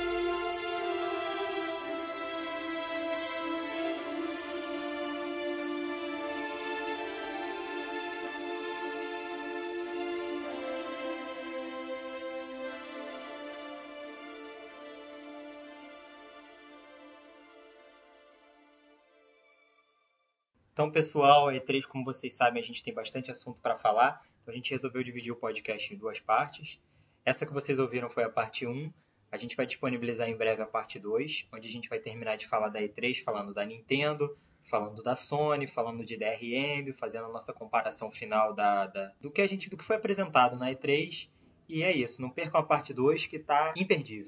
Então, pessoal, E3, como vocês sabem, a gente tem bastante assunto para falar, então a gente resolveu dividir o podcast em duas partes. Essa que vocês ouviram foi a parte 1. A gente vai disponibilizar em breve a parte 2, onde a gente vai terminar de falar da E3, falando da Nintendo, falando da Sony, falando de DRM, fazendo a nossa comparação final da, da, do que a gente do que foi apresentado na E3 E é isso, não percam a parte 2 que tá imperdível.